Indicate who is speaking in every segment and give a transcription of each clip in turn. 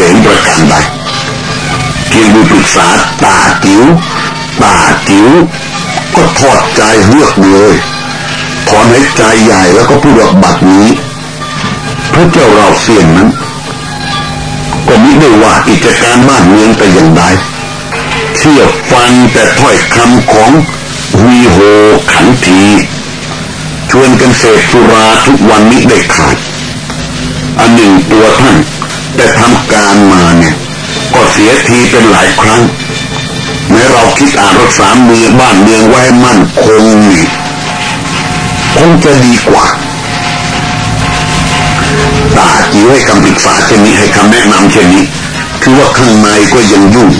Speaker 1: จะเห็นประการใดเพียงดูปรึกษาตาจิ๋วตาจิ๋วก็ทอดใจเลือกเลยถอนหายใจใหญ่แล้วก็พูดว่าบัดนี้ พระเจ้าเราเสี่ยงนั้น ก็มิได้ว่ากิจการบ้านเมืองแต่อย่างใดเชื่อฟังแต่ถ้อยคำของวีโฮขันทีชวนกันเสพสุราทุกวันนี้ได้ขาดอันหนึ่งตัวท่าน แต่ทำการมาเนี่ย ก็เสียทีเป็นหลายครั้งแม้เราคิดอ่านรักษาเมืองบ้านเมืองไว้มั่นคงนี่คงจะดีกว่าตาจีให้คำปรึกษาเช่นนี้ให้คำแนะนำเช่นนี้ คือว่าข้างในก็ยังยุ่ง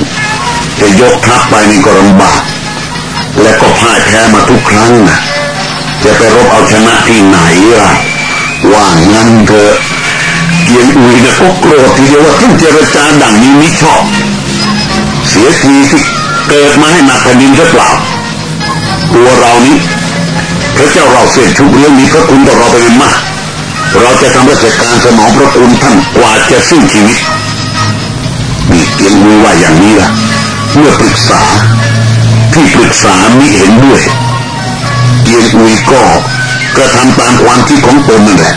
Speaker 1: จะยกทัพไปนี่ก็ลำบาก และก็พ่ายแพ้มาทุกครั้งนะจะไปรบเอาชนะที่ไหนล่ะ ว่างั้นเถอะ เกียงอุยนะก็โกรธทีเดียวว่าท่านเจรจาดังนี้ม่ชอบ เสียทีที่เกิดมาให้หนักแผ่นดินหรือเปล่าตัวเรานี้พระเจ้าเราเสียชุบเรื่องนี้พระคุณต่อเราเป็นมาก เราจะทำราชการสนองพระคุณท่านกว่าจะสิ้นชีวิตมีเกียงอุยว่าอย่างนี้ล่ะเมื่อปรึกษาที่ปรึกษามิเห็นด้วยเกียงอุยก็กระทำตามความคิดของตนนั่นแหละ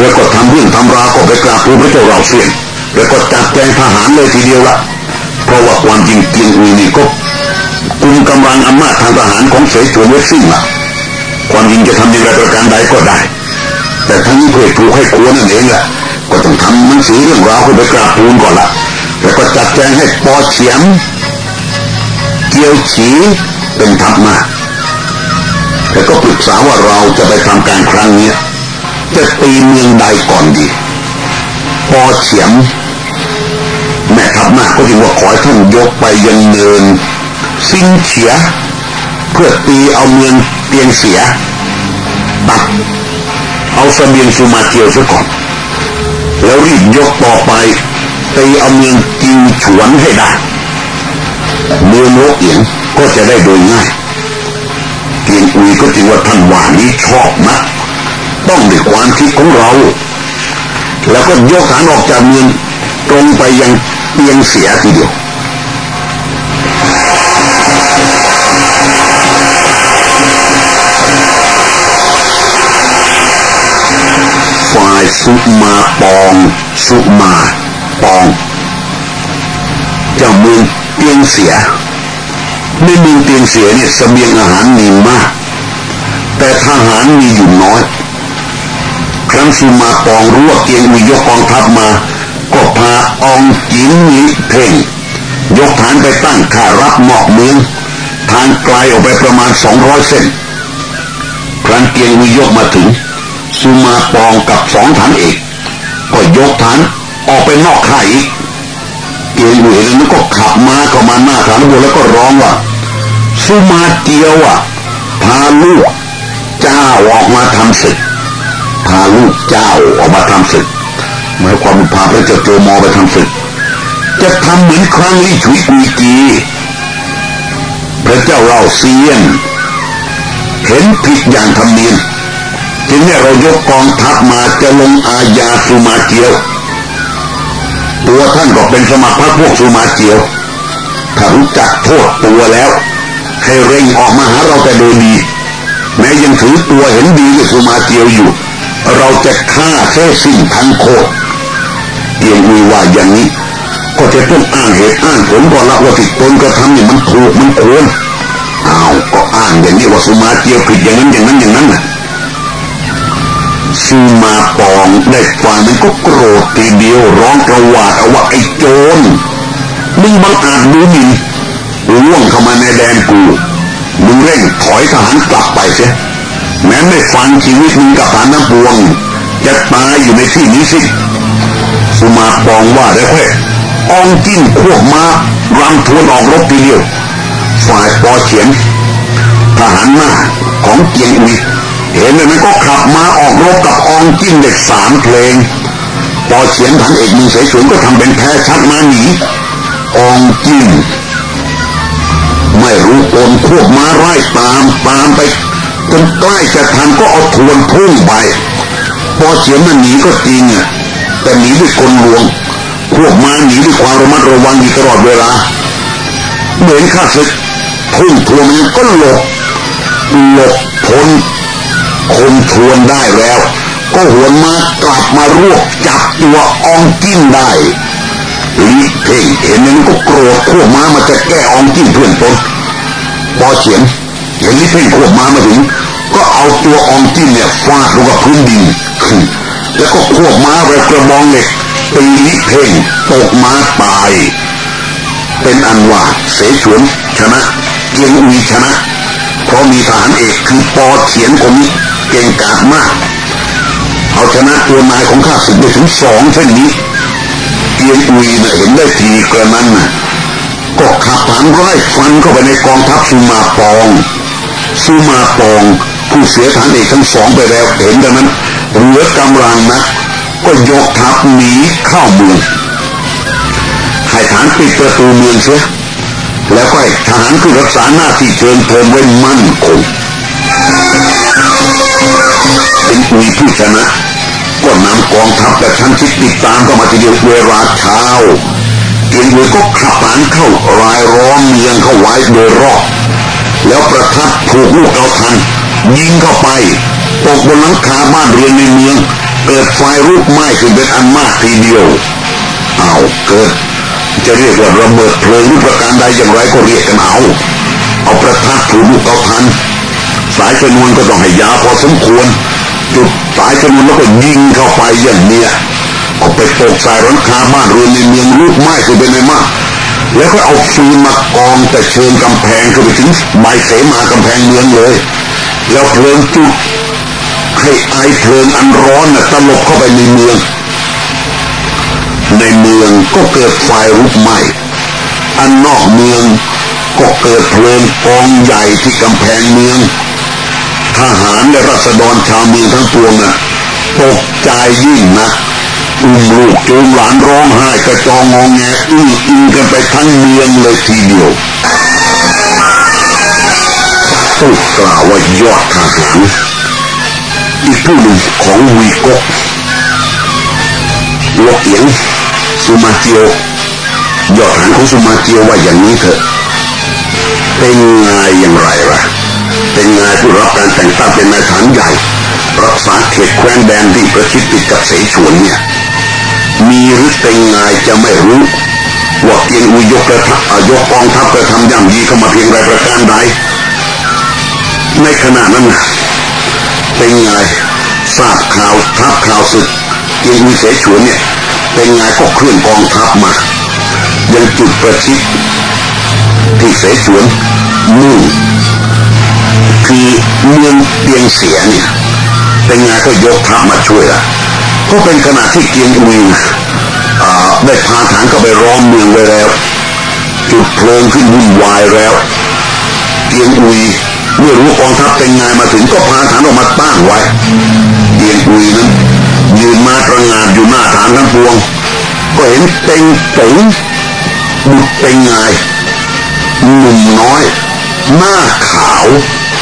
Speaker 1: แล้วก็ทำเรื่องทำราวก็ไปกราบทูลพระเจ้าเราเสียงแล้วก็จัดแจงทหารเลยทีเดียวละเพราะว่าความจริงเกียงอุยนี่ก็กุมกำลังอำนาจทางทหารของเสฉวนไว้สิ้นละความจริงจะทำอย่างไรประการใดก็ได้ แต่ทั้งนี้เพื่อถูกให้ควรนั่นเองแหละก็ต้องทำหนังสือเรื่องราวไปกราบทูลก่อนละแล้วก็จัดแจงให้ปอเฉียมเกียวฉีเป็นทัพมาแล้วก็ปรึกษาว่าเราจะไปทำการครั้งนี้ ตีเมืองใดก่อนดี พอเฉียมแม่ทัพมาก็จึงว่าขอให้ท่านยกไปยังเนินซิงเฉีย เพื่อตีเอาเมืองเตียงเสียตัดเอาสเสบียงสุมาเกียวซะก่อน แล้วรีบยกต่อไปตีเอาเมืองจิงฉวนให้ได้เมืองโลกเอียงก็จะได้โดยง่ายเกียงอุยก็จึงว่าท่านว่านี้ชอบนะ ต้องด้วยความคิดของเรา แล้วก็ยกฐานออกจากเมืองตรงไปยังเตียงเสียทีเดียว ฝ่ายสุมาปองสุมาปองเจ้าเมืองเตียงเสียในเมืองเตียงเสียเนี่ยสเสบียงอาหารมีมาก แต่ทหารมีอยู่น้อย ทั้งสุมาปองรู้ว่าเกียงมียกกองทัพมา ก็พาองจินนิเพ่ง ยกฐานไปตั้งข่ารับหมอกเมือง ทางไกลออกไปประมาณสองร้อยเส้นครั้นเกียงมียกมาถึง สุมาปองกับสองฐานเอกก็ยกฐานออกไปนอกค่ายอีกเกียงอยู่เห็นแล้วก็ขับมาเข้ามาหน้าฐานบัวแล้วก็ร้องว่าสุมาเจียวอะพาลูกเจ้าออกมาทำศึก พาลูกเจ้าออกมาทำศึกหมายความพาพระเจ้าโจมอไปทำศึก จะทำเหมือนครั้งลี่ชุยกุยกีพระเจ้าเราเซียน เห็นผิดอย่างทำเนียนจึงให้เรายกกองทัพมาจะลงอาญาสุมาเกียว ตัวท่านก็เป็นสมัครพรรคพวกสุมาเกียว ถ้ารู้จักโทษตัวแล้ว ให้เร่งออกมาหาเราแต่โดยดี แม้ยังถือตัวเห็นดีกับสุมาเกียวอยู่ เราจะฆ่าเส้สิ้นทั้งโคตรเอียงมีว่าอย่างนี้ ก็จะต้องอ้างเหตุอ้างผลก่อนละว่าที่ตนกระทำเนี่ยมันถูกมันควรอ้าวก็อ้างอย่างนี้ว่าสุมาเกียวผิดอย่างนั้นอย่างนั้นอย่างนั้นน่ะสุมาปองได้ฟังมันก็โกรธทีเดียวร้องกระวาดเอาว่าไอ้โจรมึงบังอาจดูหมิ่นล่วงเข้ามาในแดนกูมึงเร่งถอยทหารกลับไปเสีย แม้ไม่ฟังชีวิตมึงกับฐานน้ำพวง จะตายอยู่ในที่นี้สิสุมาปองว่าได้แค่องจิ้นควบมารำทวนออกรบทีเดียว ฝ่ายปอเฉียนทหารหน้าของเกียงอุยเห็นนั้นก็ขับมาออกรบกับองจิ้นเด็กสามเพลงปอเฉียนพันเอกมึงเสฉวนก็ทำเป็นแพ้ชักมาหนีองจิ้นไม่รู้โอนควบมาไล่ตามตามไป นใกล้จะทันก็เอาทวนพุ่งไปพอเสียมันหนีก็จริงอะแต่หนีด้วยกลลวง พวกม้าหนีด้วยความระมัดระวังอยู่ตลอดเวลา เหมือนข้าศึกพุ่งทวงมันก็หลบหลบพ้นคนทวนได้แล้ว ก็หวนมากลับมารวบจับตัวอองกิ้นได้ลิเพ่งเห็นนั้นก็โกรธขั้วม้ามาจะแก้อองกิ้นเพื่อนตนพอเฉียนเห็นลิเพ่งขั้วม้ามาถึง ก็เอาตัวอองกิ้นเนี่ยฟาดลงกับพื้นดิน แล้วก็ขั้วม้าไปกระบองเหล็กตีลิเพ่งตกม้าตาย เป็นอันว่าเสฉวนชนะเกียงอุยชนะ เพราะมีทหารเอกคือปอเขียนคนนี้เก่งกาจมาก เอาชนะตัวนายของข้าศึกได้ถึงสองเช่นนี้เกียงอุยนะเห็นได้ทีกระนั้นนะก็ขับฐานไร้ฟันเข้าไปในกองทัพสุมาปองสุมาปอง ผู้เสียฐานเอกทั้งสองไปแล้วเห็นดังนั้นเหลือกำลังนะก็ยกทัพหนีเข้าเมืองให้ฐานปิดประตูเมืองเสียแล้วก็ให้ทหารคือรักษาหน้าที่เชิญเทินไว้มั่นคงเป็นอุยผู้ชนะก็นำกองทัพแต่ชั้นชิดติดตามเข้ามาทีเดียวเวลาเช้าเกียงเวยก็ขับฐานเข้ารายร้อมเมืองเข้าไว้โดยรอบแล้วประทับผูกลูกเอาทัน ยิงเข้าไปตกบนหลังคาบ้านเรือนในเมือง เกิดไฟลุกไหม้ขึ้นเป็นอันมากทีเดียว เอาเกิด จะเรียกว่าระเบิดเพลิงหรือประการใดอย่างไรก็เรียกกันเอาเอาประทัดถูลูกเอาทัน สายชนวนก็ต้องให้ยาพอสมควร จุดสายชนวนแล้วก็ยิงเข้าไปอย่างเนี้ยเอาไปตกใส่ร้านค้าบ้านเรือนในเมืองลูกไม้คือเป็นไงมากแล้วก็เอาฟืนมากองแต่เชิงกำแพงขึ้นไปถึงใบเสมากำแพงเมืองเลย แล้วเพลิงจุดให้ไอเพลิงอันร้อนน่ะตลบเข้าไปในเมือง ในเมืองก็เกิดไฟลุกไหม้อันนอกเมืองก็เกิดเพลิงกองใหญ่ที่กำแพงเมือง ทหารและรัษฎรชาวเมืองทั้งปวงน่ะตกใจยิ่งนะอุ้มลูกจูงหลานร้องไห้กระจองงองแงอื้ออิงกันไปทั้งเมืองเลยทีเดียว้องกล่าวว่ายอดทหารอีกผู้หนึ่งของวีกกลกเอียงสุมาเจียวยอดหางของสุมาเจียวว่าอย่างนี้เถอะ เป็นไงอย่างไรล่ะ เป็นไงผู้รับการแต่งตั้งเป็นนายฐานใหญ่ รักษาเขตแคว้นแดนที่ประชิดติดกับเสฉวนเนี่ย มีหรือเป็นไงจะไม่รู้ว่าเกียงอุยกระทับยกกองทัพกระทำย่ำยีเข้ามาเพียงไรประการใด ในขณะนั้นเป็นไงทราบข่าวทัพข่าวศึกเกียงเสฉวนเนี่ย เป็นไงก็เคลื่อนกองทัพมา ยังจุดประชิดที่เสฉวนมุ่งคือเมืองเปียงเสียเนี่ยเป็นไงก็ยกทัพมาช่วยละก็เป็นขณะที่เกียงอุยได้พาฐานเข้าไปร้อมเมืองไว้แล้ว จุดเพลิงขึ้นวุ่นวายแล้ว เกียงอุย เมื่อรู้กองทัพเป็นไงมาถึงก็พาฐานออกมาตั้งไว้เกียงอุยนั้นยืนมาตระงานอยู่หน้าฐานทั้งปวง ก็เห็นเต็งตงบุตรเป็นไงหนุ่มน้อย หน้าขาว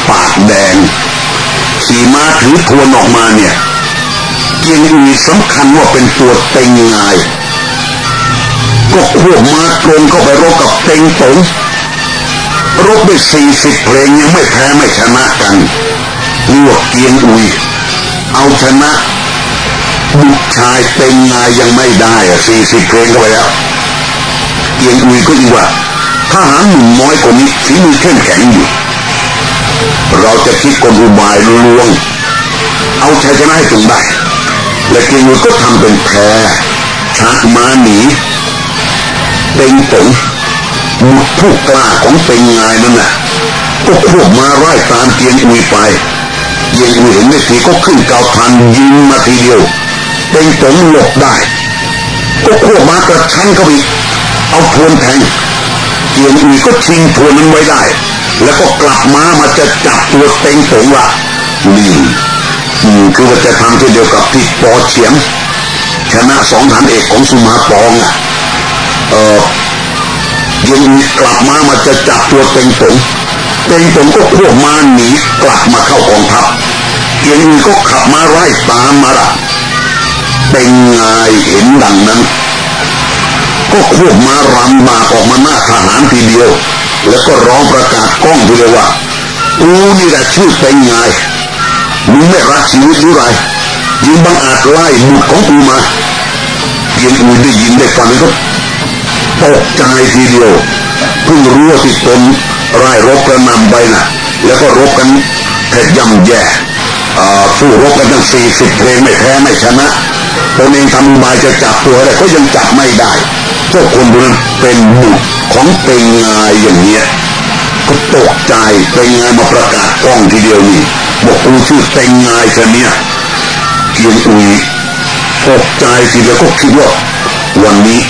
Speaker 1: ปากแดงขี่ม้าถือทวนออกมาเนี่ยเกียงอุยสำคัญว่าเป็นตัวเต็งไงก็ควบม้าตรงเข้าไปรบกับเต็งตง รบด้วยสี่สิบเพลงยังไม่แพ้ไม่ชนะกันนี่วเกียงอุย เอาชนะบุตรชายเต็งงายยังไม่ได้อะสี่สิบเพลงเข้าไปแล้ว เกียงอุยก็ยิ่งว่าถ้าหารหนุ่มน้อยกว่านี้ฝีมือเข้มแข็งอยู่ เราจะคิดกลอุบายลวง เอาชัยชนะให้ถึงได้ และเกียงอุยก็ทำเป็นแพ้ชักมาหนีเต็งตงมุด ผู้กล้าของเต็งงายนั่นน่ะก็ควบมาไล่ตามเกียงอุยไปเกียงอุยเห็นไม่ทีก็ขึ้นเกาพันยิงมาทีเดียวเป็นผงหลบได้ ก็ควบมากระชั้นเข้าไปเอาทวนแทงเกียงอุยก็ชิงทวนนั้นไว้ได้ แล้วก็กลับมามาจะจับตัวเต็งผงละนี่คือว่าจะทำเช่นเดียวกับที่ปอเฉียงชนะสองฐานเอกของสุมาปองอะเออ ยังกลับมามาจะจับตัวเต็งผงเต็งผงก็ควบมาหนีกลับมาเข้ากองทัพเกียงอุยก็ขับมาไล่ตามมาละเป็นไงเห็นดังนั้น ก็ควบมารำมาออกมาหน้าทหารทีเดียว แล้วก็ร้องประกาศกล้องทีเดียวว่าอูนี่แหละชื่อเป็นไงมึงไม่รักชีวิตหรือไรยิงบังอาจไล่บุตรของกูมาเพียงอูได้ยินได้ฟังก็ ตกใจทีเดียวเพิ่งรู้ว่าที่ตนไล่รบกระนำไปนะ่ะแล้วก็รบกันแทบย่ำแย่สู้รบกันตั้งสี่สิบเพลงไม่แพ้ไม่ชนะตนเองทำบายจะจับตัวอะไรก็ยังจับไม่ได้พวกคนนั้นเป็นบุตรของเป็นงายอย่างเนี้ยก็ตกใจเป็นงายมาประกาศกล้องทีเดียวนี่บอกกูชื่อเป็นงายคนเนี้ยเกียงอุยตกใจทีเดียวก็คิดว่าวันนี้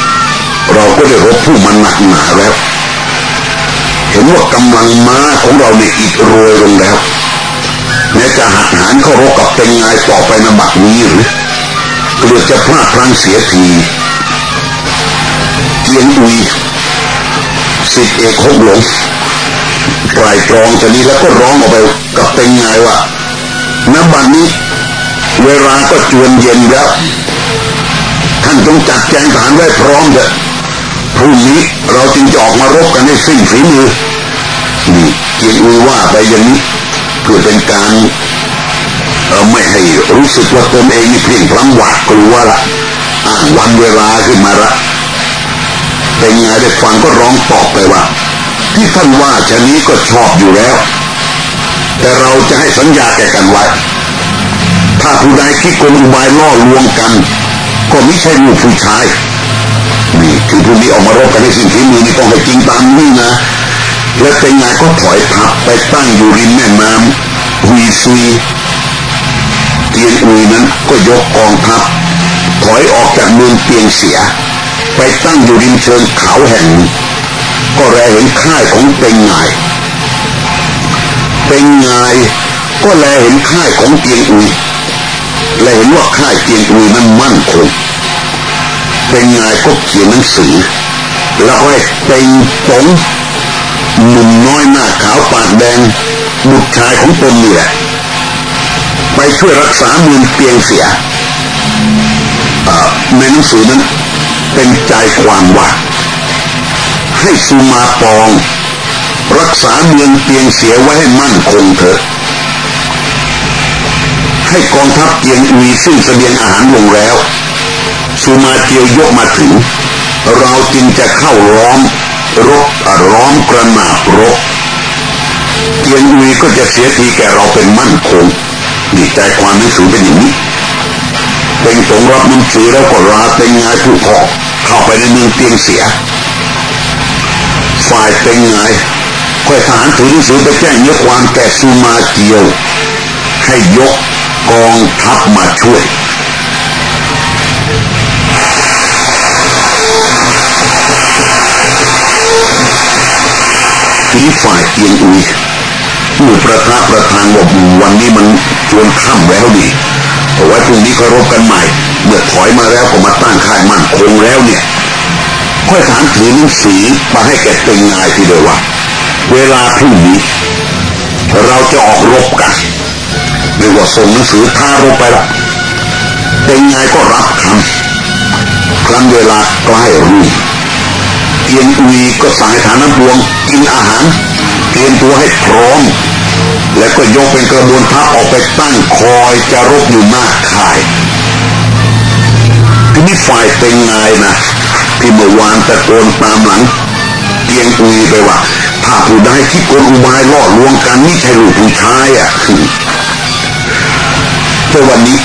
Speaker 1: เราก็ได้รบผู้มันหนักหนาแล้ว เห็นว่ากำลังม้าของเราเนี่ยอิดโรยลงแล้วแม้จะหักหานเข้ารบกับเป็นงต่อไปนบักนี้หรือเกลือจะพลาดพลั้งเสียทีเกียงอุยสิทธิเอกหกหลงไตรตรองจะนี้แล้วก็ร้องออกไปกับเป็นไงว่าณบัดนี้ เวลาก็จวนเย็นแล้ว ท่านจงจัดแจงฐานไว้พร้อมเถอะ รุ่งนี้ เราจึงจะออกมารบกันให้สิ้นฝีมือนี่เกียงอุยว่าไปอย่างนี้เพื่อเป็นการไม่ให้รู้สึกว่าตนเองนี่เพียงพลังหวาดกลัวละอ่านวันเวลาขึ้นมาละเป็นไงได้ฟังก็ร้องตอบไปว่า ที่ท่านว่าชนี้ก็ชอบอยู่แล้ว แต่เราจะให้สัญญาแก่กันไว้ ถ้าผู้ใดคิดกลอุบายล่อลวงกัน ก็ไม่ใช่ลูกผู้ชาย นี่คือผู้นี้ออกมารบกันในสิ่งที่มือนี่ต้องให้จริงตามนี่นะ และเป็นไงก็ถอยทับไปตั้งอยู่ริมแม่น้ำหุยซุยเตียนอุยนั้นก็ยกกองทัพถอยออกจากเมืองเตียงเสีย ไปตั้งอยู่ริมเชิงเขาแห่ง ก็แลเห็นค่ายของเป็นไงเป็นไงก็แลเห็นค่ายของเตียงอุยและเห็นว่าค่ายเตียงอุยนั้นมั่นคง เป็นไงก็เขียนหนังสือ แล้วให้เป็นปงหนุ่มน้อยหน้าขาวปากแดงบุตรชายของตนนี่แหละไปช่วยรักษาเมืองเปียงเสียในหนังสือนั้นเป็นใจความว่า ให้สุมาปอง รักษาเมืองเปียงเสียไว้ให้มั่นคงเถอะ ให้กองทัพเกียงอุยซึ่งเสบียงอาหารลงแล้ว สุมาเจียวยกมาถึง เราจึงจะเข้าล้อมรบร้อมกระหนาบรบเกียงอุยก็จะเสียทีแก่เราเป็นมั่นคงดีใจความหนังสือเป็นอย่างนี้เป็นสงรับหนังสือแล้วก็ราเป็นงานผู้ขอเข้าไปในเมืองเตียงเสีย ฝ่ายเป็นไงค่อยทหารถือหนังสือไปแจ้งเนื้อความแก่ซูมาเกียว ให้ยกกองทัพมาช่วย นี้ฝ่ายเตียงอุยผู้ประทับประธานบอกวันนี้มันจวนค่ำแล้วนี่เอาไว้พรุ่งนี้ก็รบกันใหม่ เมื่อถอยมาแล้วก็มาตั้งค่ายมั่นคงแล้วเนี่ย ค่อยถามถือหนังสือมาให้แกเป็นงายทีเดียวว่า เวลาพรุ่งนี้ เราจะออกรบกันเรียกว่าส่งหนังสือท้ารบไปละเป็นงายก็รับคำครั้นเวลาใกล้รุ่ง เกียนอุยก็สั่งให้ฐานน้ำพวงกินอาหาร เตรียมตัวให้พร้อม แล้วก็ยกเป็นกระบวนทัพออกไปตั้งคอยจะรบอยู่หน้าค่ายทีนี้ฝ่ายเป็นไงนะที่เมื่อวานตะโกนตามหลังเตียงอุยไปว่าถ้าผู้ใดคิดกลอุบายล่อลวงกันนี่ใช่ลูกผู้ชายอะแต่วันนี้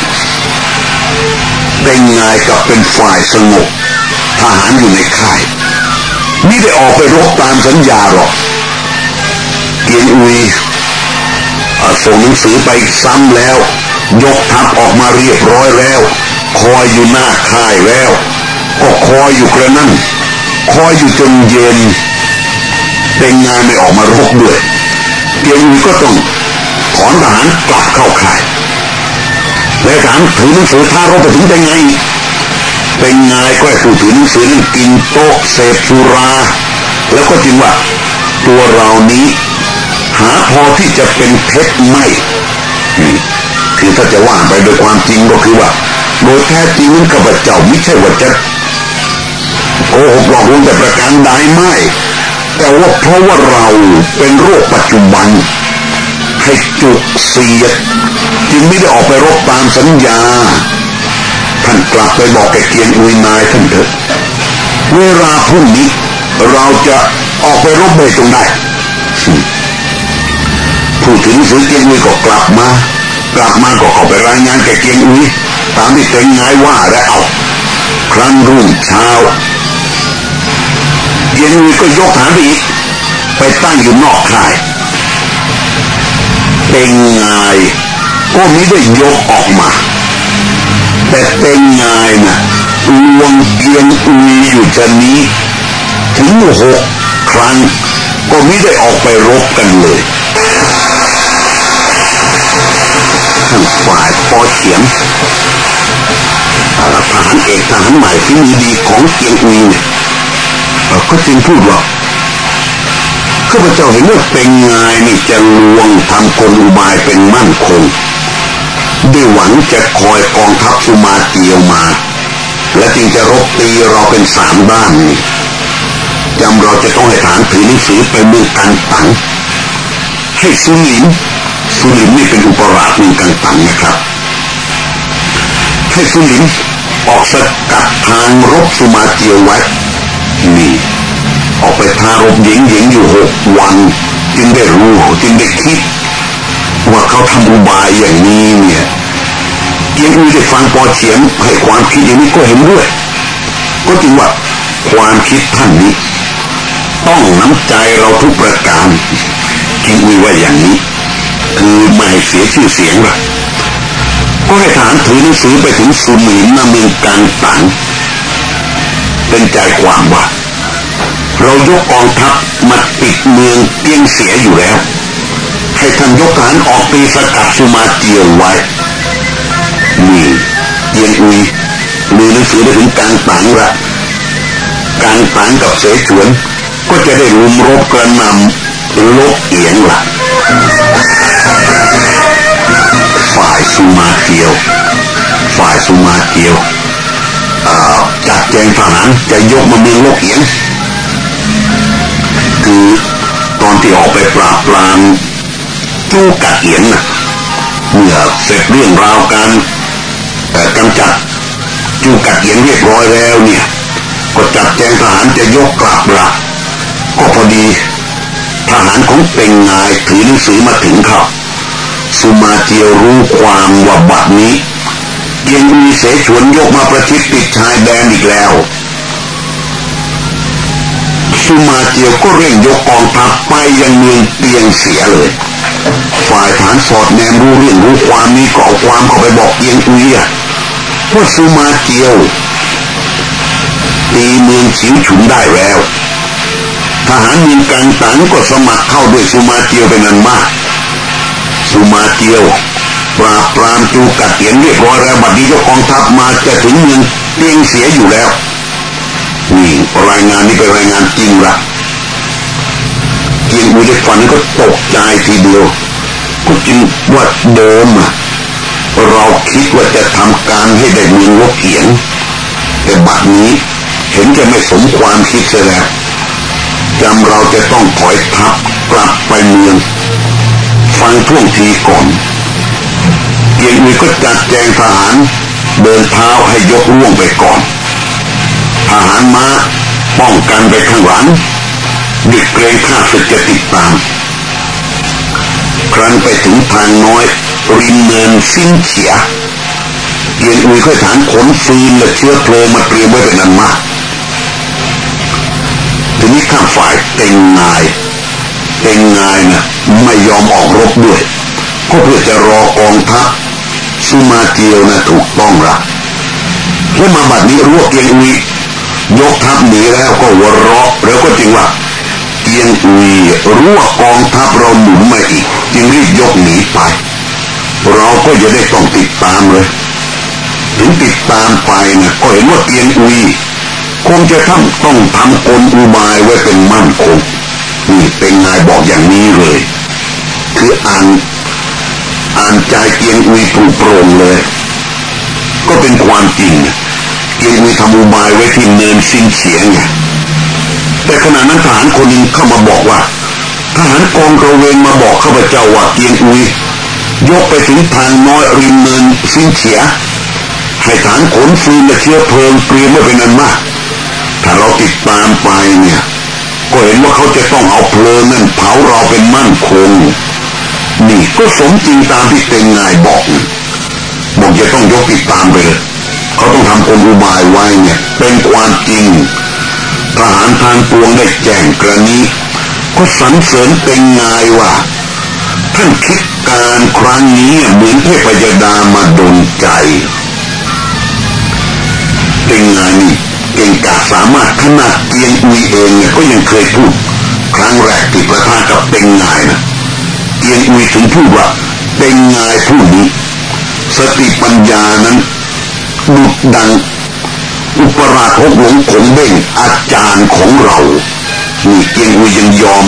Speaker 1: เป็นไงกับเป็นฝ่ายสงบทหารอยู่ในค่าย ไม่ได้ออกไปรบตามสัญญาหรอกเกียงอุยส่งหนังสือไปซ้ำแล้ว ยกทัพออกมาเรียบร้อยแล้ว คอยอยู่หน้าค่ายแล้ว ก็คอยอยู่กระนั้นคอยอยู่จนเย็นเป็นงานไม่ออกมารบด้วยเกียงอุยก็ต้องถอนทหารกลับเข้าค่ายและถามถือหนังสือท้ารบไปถึงเป็นไง เป็นไงก็ให้ผู้ถือหนังสือนั่นกินโต๊ะเสพสุรา แล้วก็จริงว่า ตัวเรานี้ หาพอที่จะเป็นเพชรไม่คือถ้าจะว่าไปโดยความจริงก็คือว่าโดยแท้จริงนั้นข้าพเจ้าไม่ใช่ว่าจะโกหกหลอกลวงแต่ประการใดไม่ แต่ว่าเพราะว่าเราเป็นโรคปัจจุบัน ให้จุกเสียดจึงไม่ได้ออกไปรบตามสัญญา ท่านกลับไปบอกแกเกียนอุยนายท่านเถอะ เวลาพรุ่งนี้เราจะออกไปรบเบยตรงได้ผู้ถึงซื้อเกียงอุยก็กลับมา กลับมาก็เข้าไปรายงานแกเกียงอุยตามที่เต็งนายว่าแล้เอา ครั้งรุ่งเช้าเกียงอุยก็ยกฐานไปอีกไปตั้งอยู่นอกค่ายเต็งนายก็ไม่ได้ยกออกมา แต่เต็งนายนะ่ะลวงเกียงอุยอยู่ชนนี้ ถึงหกครั้ง ก็ไม่ได้ออกไปรบกันเลยทางฝ่ายพอเฉียงทหารเอกทหารใหม่ที่มีดีของเกียงอุยเนี่ยก็จึงพูดว่าข้าพเจ้าเห็นว่าเป็นงายนี่จะลวงทำกลอุบายเป็นมั่นคง ด้วยหวังจะคอยกองทัพสุมาเตียวมา และจึงจะรบตีเราเป็นสามด้านนี่จำเราจะต้องให้ฐานถือหนังสือไปเมืองกันตังให้ซุนหลินซุนหลินนี่เป็นอุปราชเมืองกันตังนะครับ ให้ซุนหลินออกสกัดทางรบสุมาเตียวไว้นี่ออกไปทารบหญิงหญิงอยู่หกวัน จึงได้รู้จึงได้คิด ว่าเขาทำอุบายอย่างนี้เนี่ยยังมีได้ฟังปอเฉียนให้ความคิดอย่างนี้ก็เห็นด้วย ก็จริงว่าความคิดท่านนี้ ต้องน้ำใจเราทุกประการคิดวีว่าอย่างนี้ คือไม่เสียชื่อเสียงหรอกก็ให้ฐานถือหนังสือไปถึงสุมีนาเมืองกลารตังเป็นใจความว่า เรายกกองทัพมาปิดเมืองเตียงเสียอยู่แล้ว ให้ท่านยกฐานออกตีสกัดสุมาเจียวไว้ นี่เยียนอุยมีหนังสือไปถึงการตังละการตังกับเสฉวน ก็จะได้รุมรบกระนำลบเอียงละฝ่ายสุมาเจียว ฝ่ายสุมาเจียวจัดแจงทหารจะยกมาเมืองโลกเอียง คือตอนที่ออกไปปราบปราม จูกัดเอียนนะเมื่อเสร็จเรื่องราวการกำจัดจูกัดเอียนเรียบร้อยแล้วเนี่ย ก็จัดแจงทหารจะยกกลับละก็พอดีทหารของเป็งนายถือหนังสือมาถึงเขาสุมาเจียวรู้ความว่าบัดนี้ยังมีเสฉวนยกมาประชิดติดชายแดนอีกแล้วสุมาเจียวก็เร่งยกกองทัพไปยังเมืองเตียงเสียเลย ฝ่ายฐานสอดแนมรู้เรื่องรู้ความนี้ก็เอาความเข้าไปบอกเอียงอุยว่าสุมาเจียวตีเมืองฉิวฉุนได้แล้ว ทหารเมืองกังตังก็สมัครเข้าด้วยสุมาเจียวเป็นอันมากสุมาเจียวปราบปรามจูกัดเหียนเรียบร้อยแล้วบัดนี้ยกกองทัพมาจะถึงเมืองเตียงเสียอยู่แล้วนี่รายงานนี้เป็นรายงานจริงละ เกียงอุยได้ฟันก็ตกใจทีเดียว ก็จริงว่าเดิมอะเราคิดว่าจะทำการให้ได้เมืองลกเขียง แต่บัดนี้เห็นจะไม่สมความคิดเสียแล้วจำเราจะต้องถอยทัพกลับไปเมือง ฟังท่วงทีก่อน เกียงอุยก็จัดแจงทหาร เดินเท้าให้ยกล่วงไปก่อน ทหารมาป้องกันไปข้างหลัง ดิเกรงข้าศึกจะติดตาม ครั้นไปถึงทางน้อย ริมเนินสิ้นเฉียเกียนอุยค่อยฐานขนฟืนและเชื้อเพลิงมาเตรียมไว้เป็นนั้นมากทีนี้ข้าฝ่ายเต็งนาย เต็งนายนะ่ะไม่ยอมออกรบด้วยก็เพื่อจะรอกองทัพสุมาเกียวนะถูกต้องละแล้วมาบัดนี้รว่าเกียงอุยยกทัพหนีแล้วก็วรเราะแล้วก็จริงว่า เกียงอุยรู้ว่ากองทัพเราหนุนมาอีก จึงรีบยกหนีไป เราก็จะได้ต้องติดตามเลยถึงติดตามไปนะก็เห็นว่าเกียงอุยคงจะทำต้องทำกลอุบายไว้เป็นมั่นคงนี่เป็นนายบอกอย่างนี้เลย คืออ่านอ่านใจเกียงอุยถูกโปร่งเลย ก็เป็นความจริงเกียงมีทำอุบายไว้ที่เนินสิ้นเฉียงไง แต่ขณะนั้นทหารคนหนึ่งเข้ามาบอกว่าทหารกองกระเวนมาบอกข้าพเจ้าว่าเกียงอุยยกไปถึงทางน้อยริมเนินสินเฉียให้ฐานขนฟืนและเชื้อเพลิงเตรียมไว้เป็นอันมาก ถ้าเราติดตามไปเนี่ย ก็เห็นว่าเขาจะต้องเอาเพลิงนั่นเผาเราเป็นมั่นคง นี่ก็สมจริงตามที่เต็งนายบอก บอกจะต้องยกติดตามไปเลย เขาต้องทำกลอุบายไว้เนี่ย เป็นความจริง ทหารทางปวงได้แจ้งกรณีก็สรรเสริญเต็งนายว่า ท่านคิดการครั้งนี้เหมือนเทพยดามาดนใจเต็งนายนี่เก่งกาสามารถขนาดเกียงอุยเองเนี่ยก็ยังเคยพูด ครั้งแรกที่ประทากับเต็งนายนะเกียงอุยถึงพูดว่าเต็งนายผู้นี้สติปัญญานั้นดุดดัง อุปราชหกหลงขงเบ่งอาจารย์ของเรานี่เกียงอุยยังยอม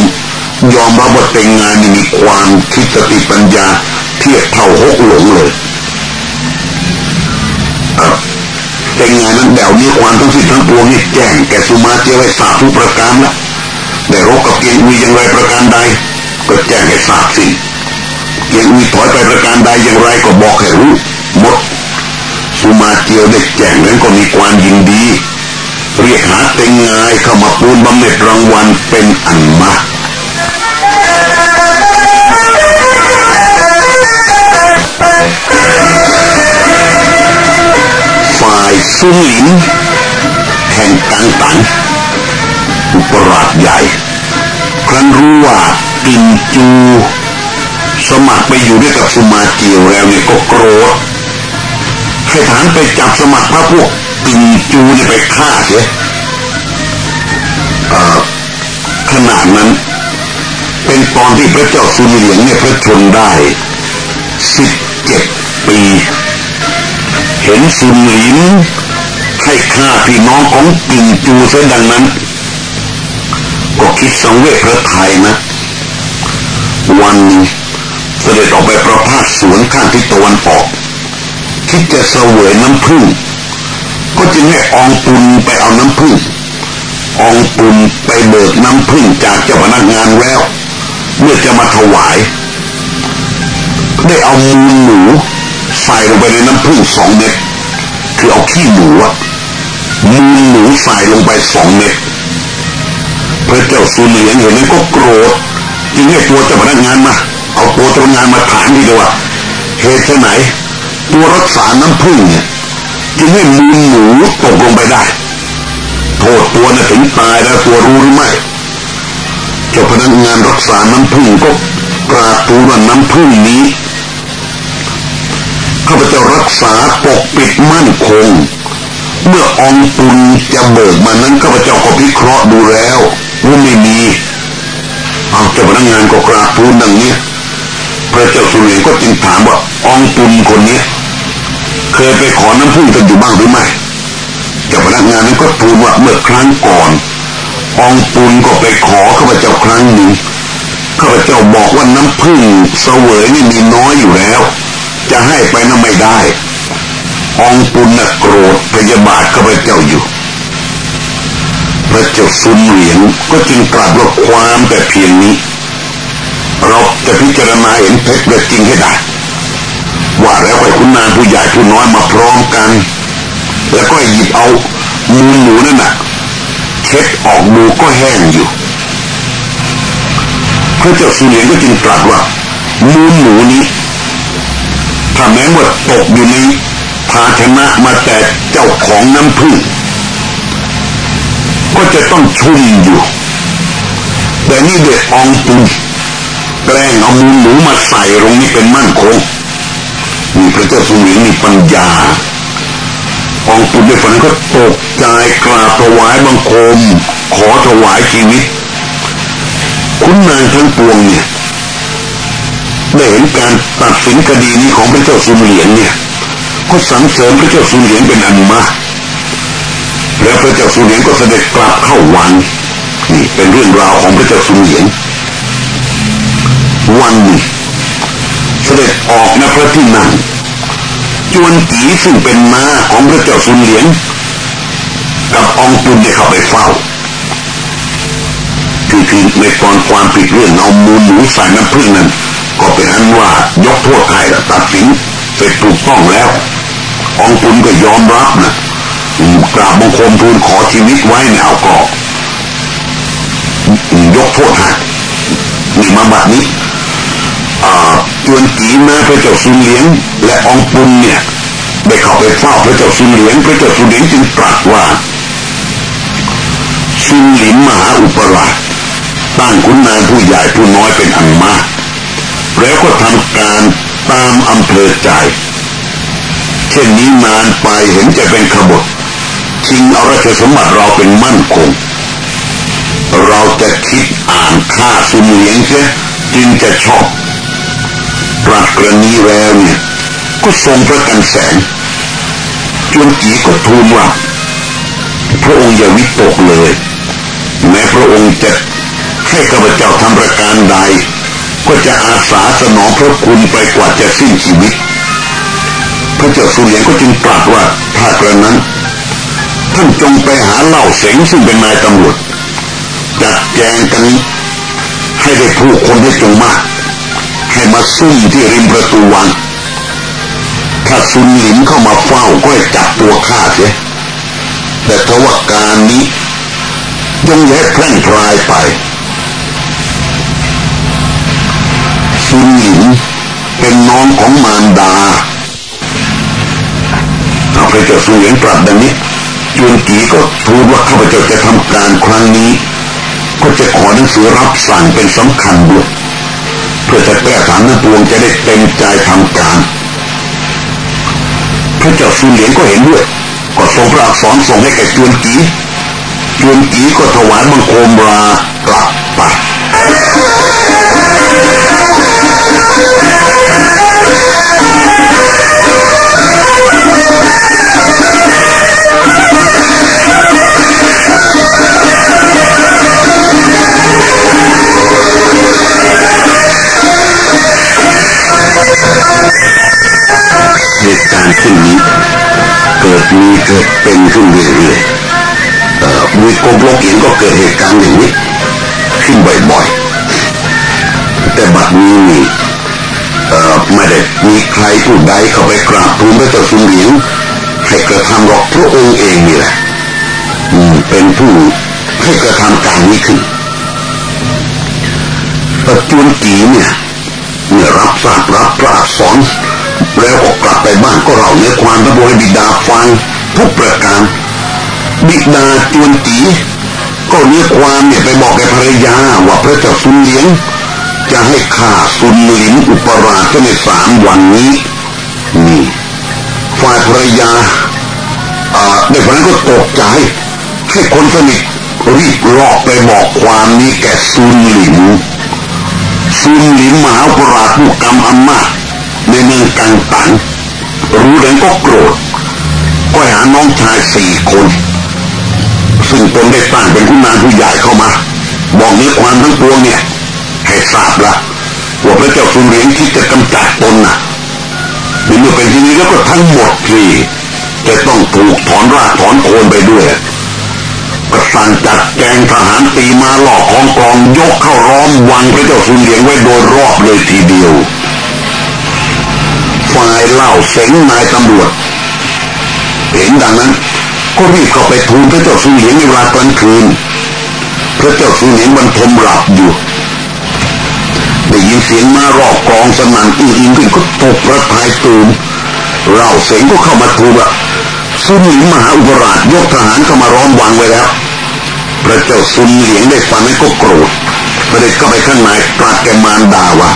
Speaker 1: ยอมรับว่าเต็งงานนี่มีความคิดสติปัญญา เทียบเท่าหกหลงเลยแต่งานนั้นเดวนี้ความทั้งสิ้นทั้งปวงนี่แจ้งแกสุมาเจไว้ทราบทุกประการละแต่รบกับเกียงอุยอย่างไรประการใด ก็แจ้งให้ทราบสิเกียงอุยถอยไปประการใดอย่างไรก็บอกให้รู้ สุมาเจียวได้แจ้งนั้นก็มีความยินดี เรียกหาเต็งงายเข้ามาปูนบำเหน็จรางวัลเป็นอันมากฝ่ายซุนหลินแห่งกังตันอุปราชใหญ่ ครั้นรู้ว่าปินจู สมัครไปอยู่ด้วยกับสุมาเจียวแล้วเนี่ยก็โกรธ ให้ฐานไปจับสมัครพระพวกปินจูเนี่ยไปฆ่าเสียขนาดนั้น เป็นตอนที่พระเจ้าซุนเหลียงเนี่ยพระชนได้สิบเจ็ดปี เห็นสุนหลินให้ฆ่าพี่น้องของปิงจูเสียดังนั้น ก็คิดสังเวชพระไทยนะ วันเสด็จออกไปประพาสสวนข้างทิศตะวันออก คิดจะเสวยน้ำพึ่งก็จึงให้องปุนไปเอาน้ำพึ่งองปุนไปเบิกน้ำพึ่งจากเจ้าพนักงานแล้ว เมื่อจะมาถวาย ได้เอามูลหมูใส่ลงไปในน้ำผึ้งสองเม็ดคือเอาขี้หมูอะมูลหมูใส่ลงไปสองเม็ดพระเจ้าสุเหลียงเห็นนั้นก็โกรธจึงให้ตัวเจ้าพนักงานมา เอาตัวเจ้าพนักงานมาถามดีเลยว่าเหตุไหน ตัวรักษาน้ำผึ้งเนี่ยจึงให้มูลหมูตกลงไปได้ โทษตัวน่ะถึงตายแล้วตัวรู้หรือไม่เจ้าพนักงานรักษาน้ำผึ้งก็กราบทูลว่าน้ำผึ้งนี้ข้าพเจ้ารักษาปกปิดมั่นคง เมื่อองปุนจะเบิกมานั้นข้าพเจ้าก็พิเคราะห์ดูแล้วว่าไม่มีเอาเจ้าพนักงานก็กราบทูลดังนี้พระเจ้าสุเริยก็จึงถามว่าองปุนคนนี้ เคยไปขอน้ำพึ่งกันอยู่บ้างหรือไม่เจ้าพนักงานนั้นก็ทูลว่าเมื่อครั้งก่อนองปุนก็ไปขอข้าพเจ้าครั้งหนึ่งข้าพเจ้าบอกว่าน้ำพึ่งเสวยนี่มีน้อยอยู่แล้ว จะให้ไปน่ะไม่ได้องปุณณโกรธพยาบาทข้าพเจ้าอยู่ พระเจ้าสุนเหรียญก็จึงตรัสว่าความแต่เพียงนี้ เราจะพิจารณาเห็นเพชรจริงให้ได้ ว่าแล้วไปคุณนางผู้ใหญ่ผู้น้อยมาพร้อมกัน แล้วก็หยิบเอามูลหมูนั่นน่ะเช็ดออกดูก็แห้งอยู่พระเจ้าสุเหรียก็จึงตรัสว่ามูลหมูนี้ถ้าแม้ว่าตกอยู่ในภาชนะมาแต่เจ้าของน้ำพึ่งก็จะต้องชุ่มอยู่ แต่นี่เด็กองตุนแกล้งเอามูลหมูมาใส่ตรงนี้เป็นมั่นคง มีพระเจ้าสุนีมีปัญญาองตุนในฝันก็ตกใจกราบถวายบังคม ขอถวายชีวิต คุณนางทั้งปวงเนี่ยได้เห็นการตัดสินคดีนี้ของพระเจ้าสุเหลียงเนี่ย ก็สรรเสริญพระเจ้าสุเหลียงเป็นอันมากแล้วพระเจ้าสุเหลียงก็เสด็จกลับเข้าวังนี่เป็นเรื่องราวของพระเจ้าสุเหลียงวันนี้ ด็จออกนะพระที่นั่งจวนกีซึ่งเป็นม้าของพระเจ้าสุนเหลียงกับองตุนได้เข้าไปเฝ้าที่คือในตอนความผิดเรื่องเอามูลหมูใส่น้ำพึ่งนั้น ก็เป็นอันว่ายกโทษให้ตัดสินเสร็จถูกต้องแล้วองตุนก็ยอมรับนะกราบบังคมทูลขอชีวิตไว้เนี่ยเอาก็ยกโทษให้นี่มาบัดนี้ จวนกีมาพระเจ้าสุนเลียง และองปุนเนี่ยได้เข้าไปเฝ้าพระเจ้าสุนเลียงพระเจ้าสุนเลียงจึงตรัสว่าสุนหลินมหาอุปราชตั้งคุณนางผู้ใหญ่ผู้น้อยเป็นอันมาก แล้วก็ทำการตามอำเภอใจ เช่นนี้นานไปเห็นจะเป็นขบฏชิงเอาราชสมบัติเราเป็นมั่นคง เราจะคิดอ่านค่าสุนเลียงเสียจึงจะชอบ ตรัสกรณีแล้วเนี่ยก็ทรงพระกันแสงจวนกีก็ทูลว่าพระองค์อย่าวิตกเลย แม้พระองค์จะให้ข้าพเจ้าทำประการใด ก็จะอาสาสนองพระคุณไปกว่าจะสิ้นชีวิต พระเจ้าสุริยนก็จึงตรัสว่าถ้ากระนั้น ท่านจงไปหาเล่าเสงซึ่งเป็นนายตำรวจจัดแจงกันให้ได้ผู้คนได้จงมาก มาซุ่มที่ริมประตูวัง ถ้าซุนหลินเข้ามาเฝ้าก็จับตัวฆ่าเสียแต่ทว่าการนี้ยังแย่แพร่งพรายไปซุนหลินเป็นน้องของมารดาเอาไปเจ้าซุนหลินปรับดังนี้จวนกีก็ทูลว่าข้าพเจ้าจะทำการครั้งนี้ ก็จะขอหนังสือรับสั่งเป็นสำคัญด้วย พื่อจะแก้ฐานนั้นปวงจะได้เต็มใจทำการ พระเจ้าซุนเหลียงก็เห็นด้วยก็ทรงพระอักษรส่งให้แก่จวนกีจวนกีก็ถวายบังคมรากลับไป เกิดเป็นขึ้นเรื่อยๆมีกบลกเองก็เกิดเหตุการณ์อย่างนี้ขึ้นบ่อยๆ แต่บัดนี้นี่ไม่ได้มีใครผู้ใดเข้าไปกราบทูลพระเจ้าสุนเหลียงให้กระทำหรอกพระองค์เองนี่แหละเป็นผู้ให้กระทำการนี้ขึ้นปัจจุบันกีเนี่ยเมื่อรับทราบรับพระอักษรแล้วก็กลับไปบ้านก็เราเนื้อความพระบุบิดาฟัง ทุกประการบิดาจวนตีก็เนื้อความเนี่ยไปบอกแกภรรยาว่าพระเจ้าสุนเลี้ยง จะให้ข้าสุนลินอุปราชในสามวันนี้นี่ฝ่ายภรรยาอ่าในวันนั้นก็ตกใจให้คนสนิทรีบลอกไปบอกความนี้แก่ซุนหลินซุนหลินมหาปราชผู้กำอำนาในเมืองกังตันรู้เรื่องก็โกรธ ก็หาน้องชายสี่คน ซึ่งตนได้ตั้งเป็นผู้นานผู้ใหญ่เข้ามา บอกนื้ความทั้งปวงเนี่ยให้ทราบละว่าพระเจ้าสุนเรียงคิดจะกำจัดตนนะ่ะเมื่อเป็นที่นี้แล้วก็ทั้งหมดที่จะต้องถูกถอนรากถอนโคนไปด้วยก็สั่งจัดแกงทหารตีมาหลอกของกองยกเข้าร้อมวังพระเจ้าสุนเรียงไว้โดยรอบเลยทีเดียว ฝ่ายเล่าเสงนายตำรวจ เห็นดังนั้น ก็รีบเข้าไปทูลพระเจ้าสุเหลียงในเวลากลางคืน พระเจ้าสุเหลียงบรรทมหลับอยู่ได้ยินเสียงมารอบกองสนั่นอิงอิงขึ้นก็ตกประทายตูมเราเสียงก็เข้ามาทูลว่าสุนหลิงมหาอุปราชยกทหารเข้ามาร้อมวางไว้แล้ว พระเจ้าสุนเหลียงได้ฟังนั้นก็โกรธประเด็เข้าไปข้างในตรัสแกมารดาว่า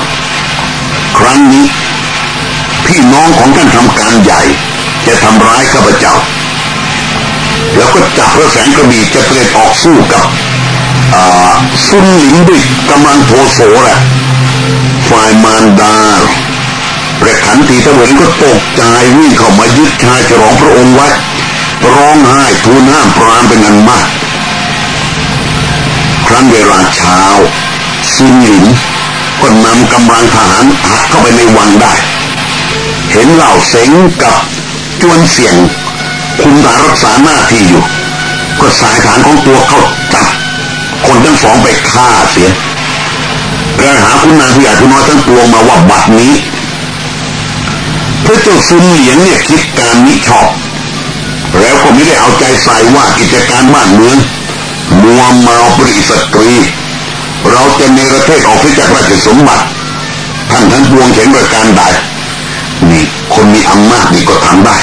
Speaker 1: ครั้งนี้ พี่น้องของท่านทำการใหญ่ จะทำร้ายข้าพเจ้า แล้วก็จับพระแสงกระบี่จะเตรียมออกสู้กับซุนหลิงด้วยกำลังโทโสแหละฝ่ายมารดาประขันตีตะวนก็ตกใจวิ่งเข้ามายึดชายจะร้องพระองค์ไว้ร้องไห้ทูลห้ามปรามเป็นอันมาก ครั้งเวลาเช้าซุนหลิงก็นำกำลังทหารหักเข้าไปในวังได้ เห็นเหล่าเสงกับ จวนเสียง คุณฐานรักษาหน้าที่อยู่ ก็สายฐานของตัวเขาจับคนทั้งสองไปฆ่าเสียแล้วหาคุณนางผู้ใหญ่ผู้น้อยทั้งปวงมาว่าบัดนี้พระเจ้าซุนเหลียงเนี่ยคิดการมิชอบ แล้วก็ไม่ได้เอาใจใส่ว่ากิจการบ้านเมืองมัวเมาปริสตรี เราจะในประเทศออกไปจากราชสมบัติท่านทั้งปวงเห็นประการใดนี่คนมีอำนาจนี่ก็ทำได้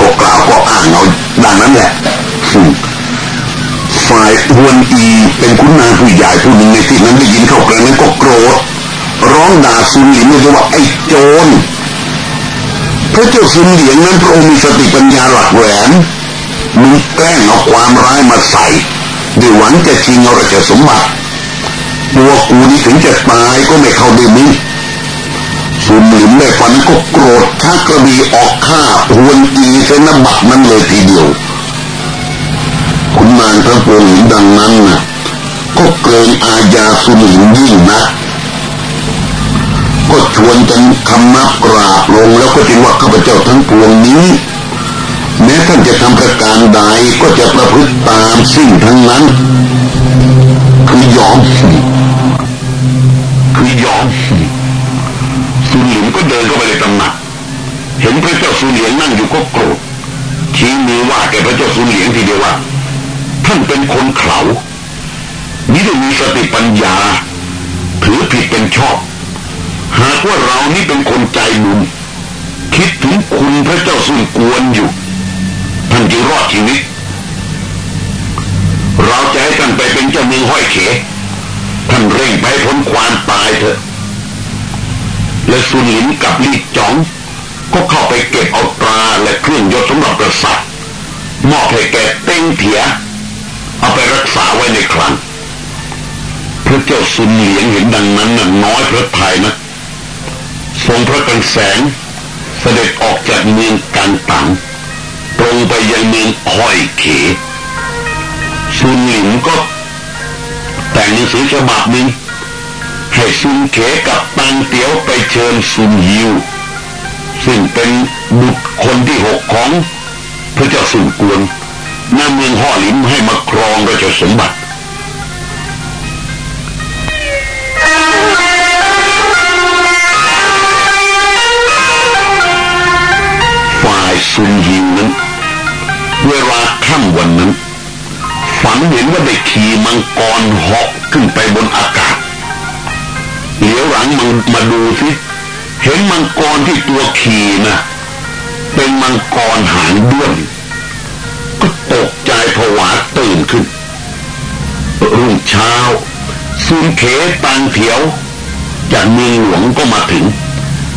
Speaker 1: ก็กล่าวก็อ่านเอาดังนั้นแหละฝ่ายฮวนอีเป็นคุณนางผู้ใหญ่ผู้หนึ่งในที่นั้นได้ยินเข้ากระนั้นก็โกรธร้องด่าซุนหลินเลยว่าไอ้โจรพระเจ้าซุนเหลียงนั้นพระองค์มีสติปัญญาหลักแหวนมึงแกล้งเอาความร้ายมาใส่ด้วยหวังจะชิงเอาราชสมบัติตัวกูนี่ถึงจะตายก็ไม่เข้าด้วยมึง ซุนหลินได้ฟันก็โกรธชักกระบี่ออกฆ่าฮวนอีเซนบักนั้นเลยทีเดียวคุณนางพระปวงหินดังนั้นนะก็เกรงอาญาสุนินยิ่งนะก็ชวนกันคำนับกราบลงแล้วก็จึงว่าข้าพเจ้าทั้งปวงนี้ แม้ท่านจะทำประการใดก็จะประพฤติตามสิ่งทั้งนั้น คือยอมคือยอม สุนินก็เดินเข้าไปในตำหนัก เห็นพระเจ้าสุนียงนั่งอยู่ก็โกรธชี้มือว่าแกพระเจ้าสุนียงทีเดียวว่าท่านเป็นคนเขาไม่ได้มีสติปัญญา ถือผิดเป็นชอบ หากว่าเรานี่เป็นคนใจบุญคิดถึงคุณพระเจ้าสุนกวนอยู่ท่านจึงรอดชีวิตเราจะให้ท่านไปเป็นเจ้ามือห้อยเขท่านเร่งไปพ้นความตายเถอะ และสุนินกับลีจ๋อง ก็เข้าไปเก็บเอาตราและเครื่องยศสำหรับกษัตริย์มอบให้แก่เต้งเถีย เอาไปรักษาไว้ในคลังพระเจ้าสุนเหลียงเห็นดังนั้นน่ะน้อยพระทัยนะทรงพระกันแสงเสด็จออกจากเมืองกันตังตรงไปยังเมืองคอยเขซุนหลินก็แต่งหนังสือฉบับหนึ่ง ให้ซุนเขกับตังเตียวไปเชิญซุนยิว ซึ่งเป็นบุตรคนที่หกของพระเจ้าสุนกวนนำเมืองห่อหลิมให้มาครองราชสมบัติฝ่ายซุนยิวนั้นเวลาค่ำวันนั้น ฝันเห็นว่าได้ขี่มังกรเหาะขึ้นไปบนอากาศ เหลียวหลังมันมาดูสิเห็นมังกรที่ตัวขี่นะเป็นมังกรหางด้วนก็ตกใจผวาตื่นขึ้น รุ่งเช้าซุนเขตังเถียวจากเมืองหลวงก็มาถึง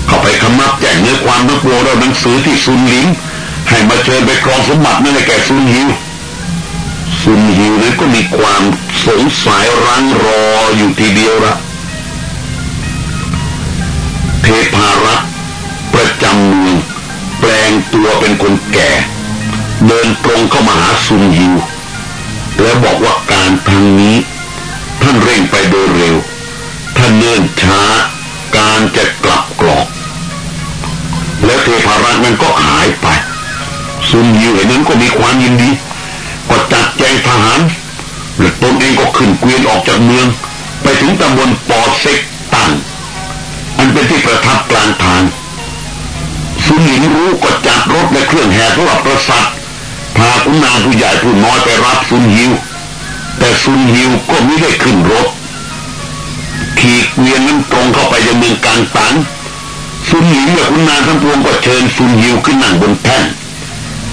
Speaker 1: เข้าไปคำนับแจ้งเนื้อความนักโบเราหนังสือที่ซุนลิมให้มาเชิญไปครองสมบัตินั่นแก่ซุนฮิวซุนฮิวนั้นก็มีความสงสัยรังรออยู่ทีเดียวละ เทพารักษ์ประจำเมืองแปลงตัวเป็นคนแก่ เดินตรงเข้ามาหาซุนยิว แล้วบอกว่าการทางนี้ ท่านเร่งไปโดยเร็ว ท่านเนื่นช้า การจะกลับกรอก แล้วเทพารักษ์นั้นก็หายไป ซุนยิวเห็นนั้นก็มีความยินดี ก็จัดแจงทหารและตนเองก็ขึ้นเกวียนออกจากเมือง ไปถึงตำบลปอเซ็กตัน อันเป็นที่ประทับกลางทางซุนหลินรู้ก็จัดรถและเครื่องแห่สำหรับประสัตพาคุณนางผู้ใหญ่ผู้น้อยไปรับซุนฮิว แต่ซุนฮิวก็ไม่ได้ขึ้นรถขี่เกวียนนั้นตรงเข้าไปยังเมืองกลางตันซุนหลิงกับคุณนางทั้งปวงก็เชิญซุนฮิวขึ้นนั่งบนแท่น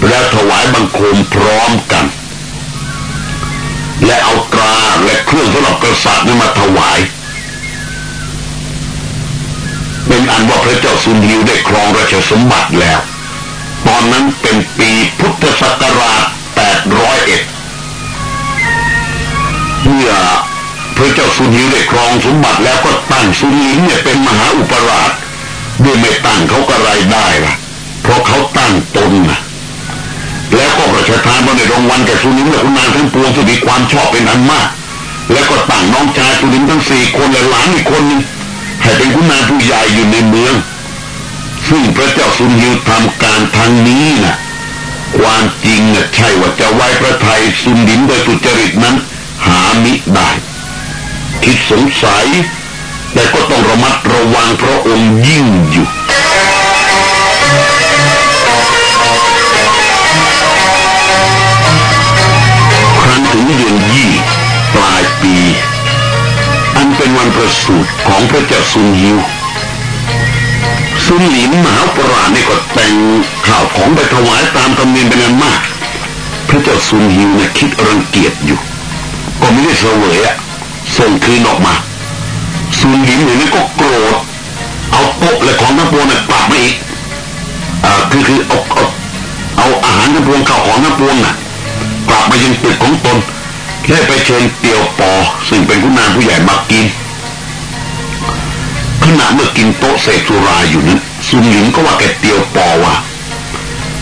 Speaker 1: แล้วถวายบังคมพร้อมกัน และเอาตราและเครื่องสำหรับกษัตริย์นั้นมาถวาย เป็นอันว่าพระเจ้าซุนฮิวได้ครองราชสมบัติแล้ว ตอนนั้นเป็นปีพุทธศักราช 801 เมื่อพระเจ้าสุนิวได้ครองสมบัติแล้วก็ตั้งสุนิวเนี่ยเป็นมหาอุปราชด้วยไม่ตั้งเขาก็ไรได้ล่ะ เพราะเขาตั้งตนนะแล้วก็ประชาทานมาในรางวัลแก่สุนิวและคุณนางทั้งปวงที่มีความชอบเป็นอันมาก แล้วก็ตั้งน้องชายสุนิวทั้งสี่คนและหลานอีกคนนึง ให้เป็นคุณนางผู้ใหญ่อยู่ในเมือง ซึ่งพระเจ้าซุนยิวทำการทางนี้นะความจริงนะใช่ว่าจะไว้พระไทยซุนดินโดยสุจริตนั้น หามิได้ คิดสงสัย แต่ก็ต้องระมัดระวังพระองค์ยิ่งอยู่ครั้นถึงเดือน ระสูติของพระเจ้าซุนยิวซุนหลินมหาปราเนี่ก็แต่งข่าวของไปถวายตามธรรมเนียมเป็นอันมาก พระเจ้าซุนฮิวเนี่ยคิดรังเกียจอยู่ ก็ไม่ได้เสวยอะส่งคืนออกมาซุนหลินเนี่ยก็โกรธเอาโต๊ะและของทั้งปวงเนี่ยปรับมาอีกอ่าคือคือเอาเอาเอาอาหารทั้งปวงข้าวของทั้งปวงน่ะกลับมายังตึกของตนและไปเชิญเตียวปอซึ่งเป็นผู้นางผู้ใหญ่มากิน ขณะเมื่อกินโต๊ะเสกสุราอยู่นั้นซุนหลิงก็ว่าแกเตียวปอว่า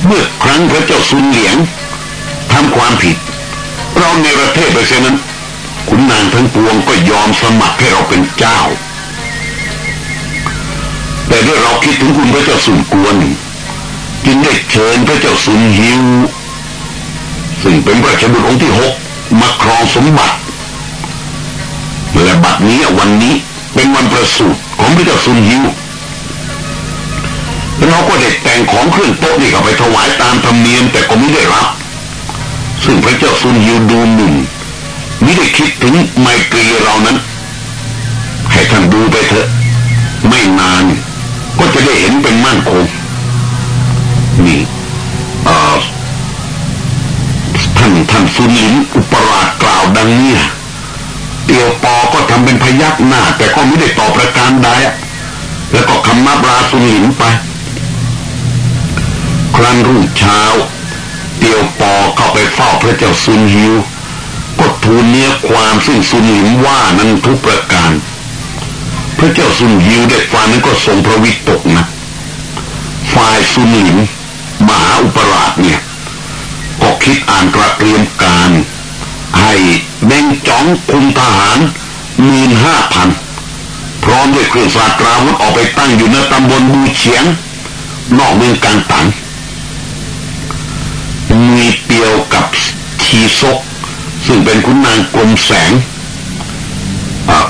Speaker 1: เมื่อครั้งพระเจ้าซุนเหลียงทำความผิด เราในประเทศไปเสียนั้นขุนนางทั้งปวงก็ยอมสมัครให้เราเป็นเจ้า แต่ด้วยเราคิดถึงคุณพระเจ้าสุนกวนจึงได้เชิญพระเจ้าสุนฮิวซึ่งเป็นพระชบุตรองค์ที่หกมาครองสมบัติและบัดนี้วันนี้ เป็นวันประสูติของพระเจ้าซุนฮิวเราก็เด็กแต่งของเครื่องโต๊ะนี่ก็ไปถวายตามธรรมเนียมแต่ก็ไม่ได้รับ ซึ่งพระเจ้าซุนฮิวดูหนึ่งไม่ได้คิดถึงไมตรีเรานั้น ให้ท่านดูไปเถอะ ไม่นาน ก็จะได้เห็นเป็นมั่นคงนี่ท่านท่านซุนลินอุปราชกล่าวดังนี้ เตียวปอก็ทำเป็นพยักหน้า แต่ก็ไม่ได้ตอบประการใดแล้วก็คำนับราสุนินไป ครั้นรุ่งเช้า เตียวปอเข้าไปเฝ้าพระเจ้าซุนฮิวก็ทูลเนื้อความซึ่งซุนหินว่านั้นทุกประการ พระเจ้าซุนฮิวได้ฟังนั้นก็ทรงพระวิตกนะฝ่ายซุนหินมหาอุปราชเนี่ย ก็คิดอ่านกระเตรียมการ ให้เบงจ้องคุมทหารมีนห้าพันพร้อมด้วยเครื่องสาตราวุธออกไปตั้งอยู่ในตำบลบูเฉียง นอกเมืองกังตังมีเปียวกับทีซก ซึ่งเป็นคุณนางกลมแสง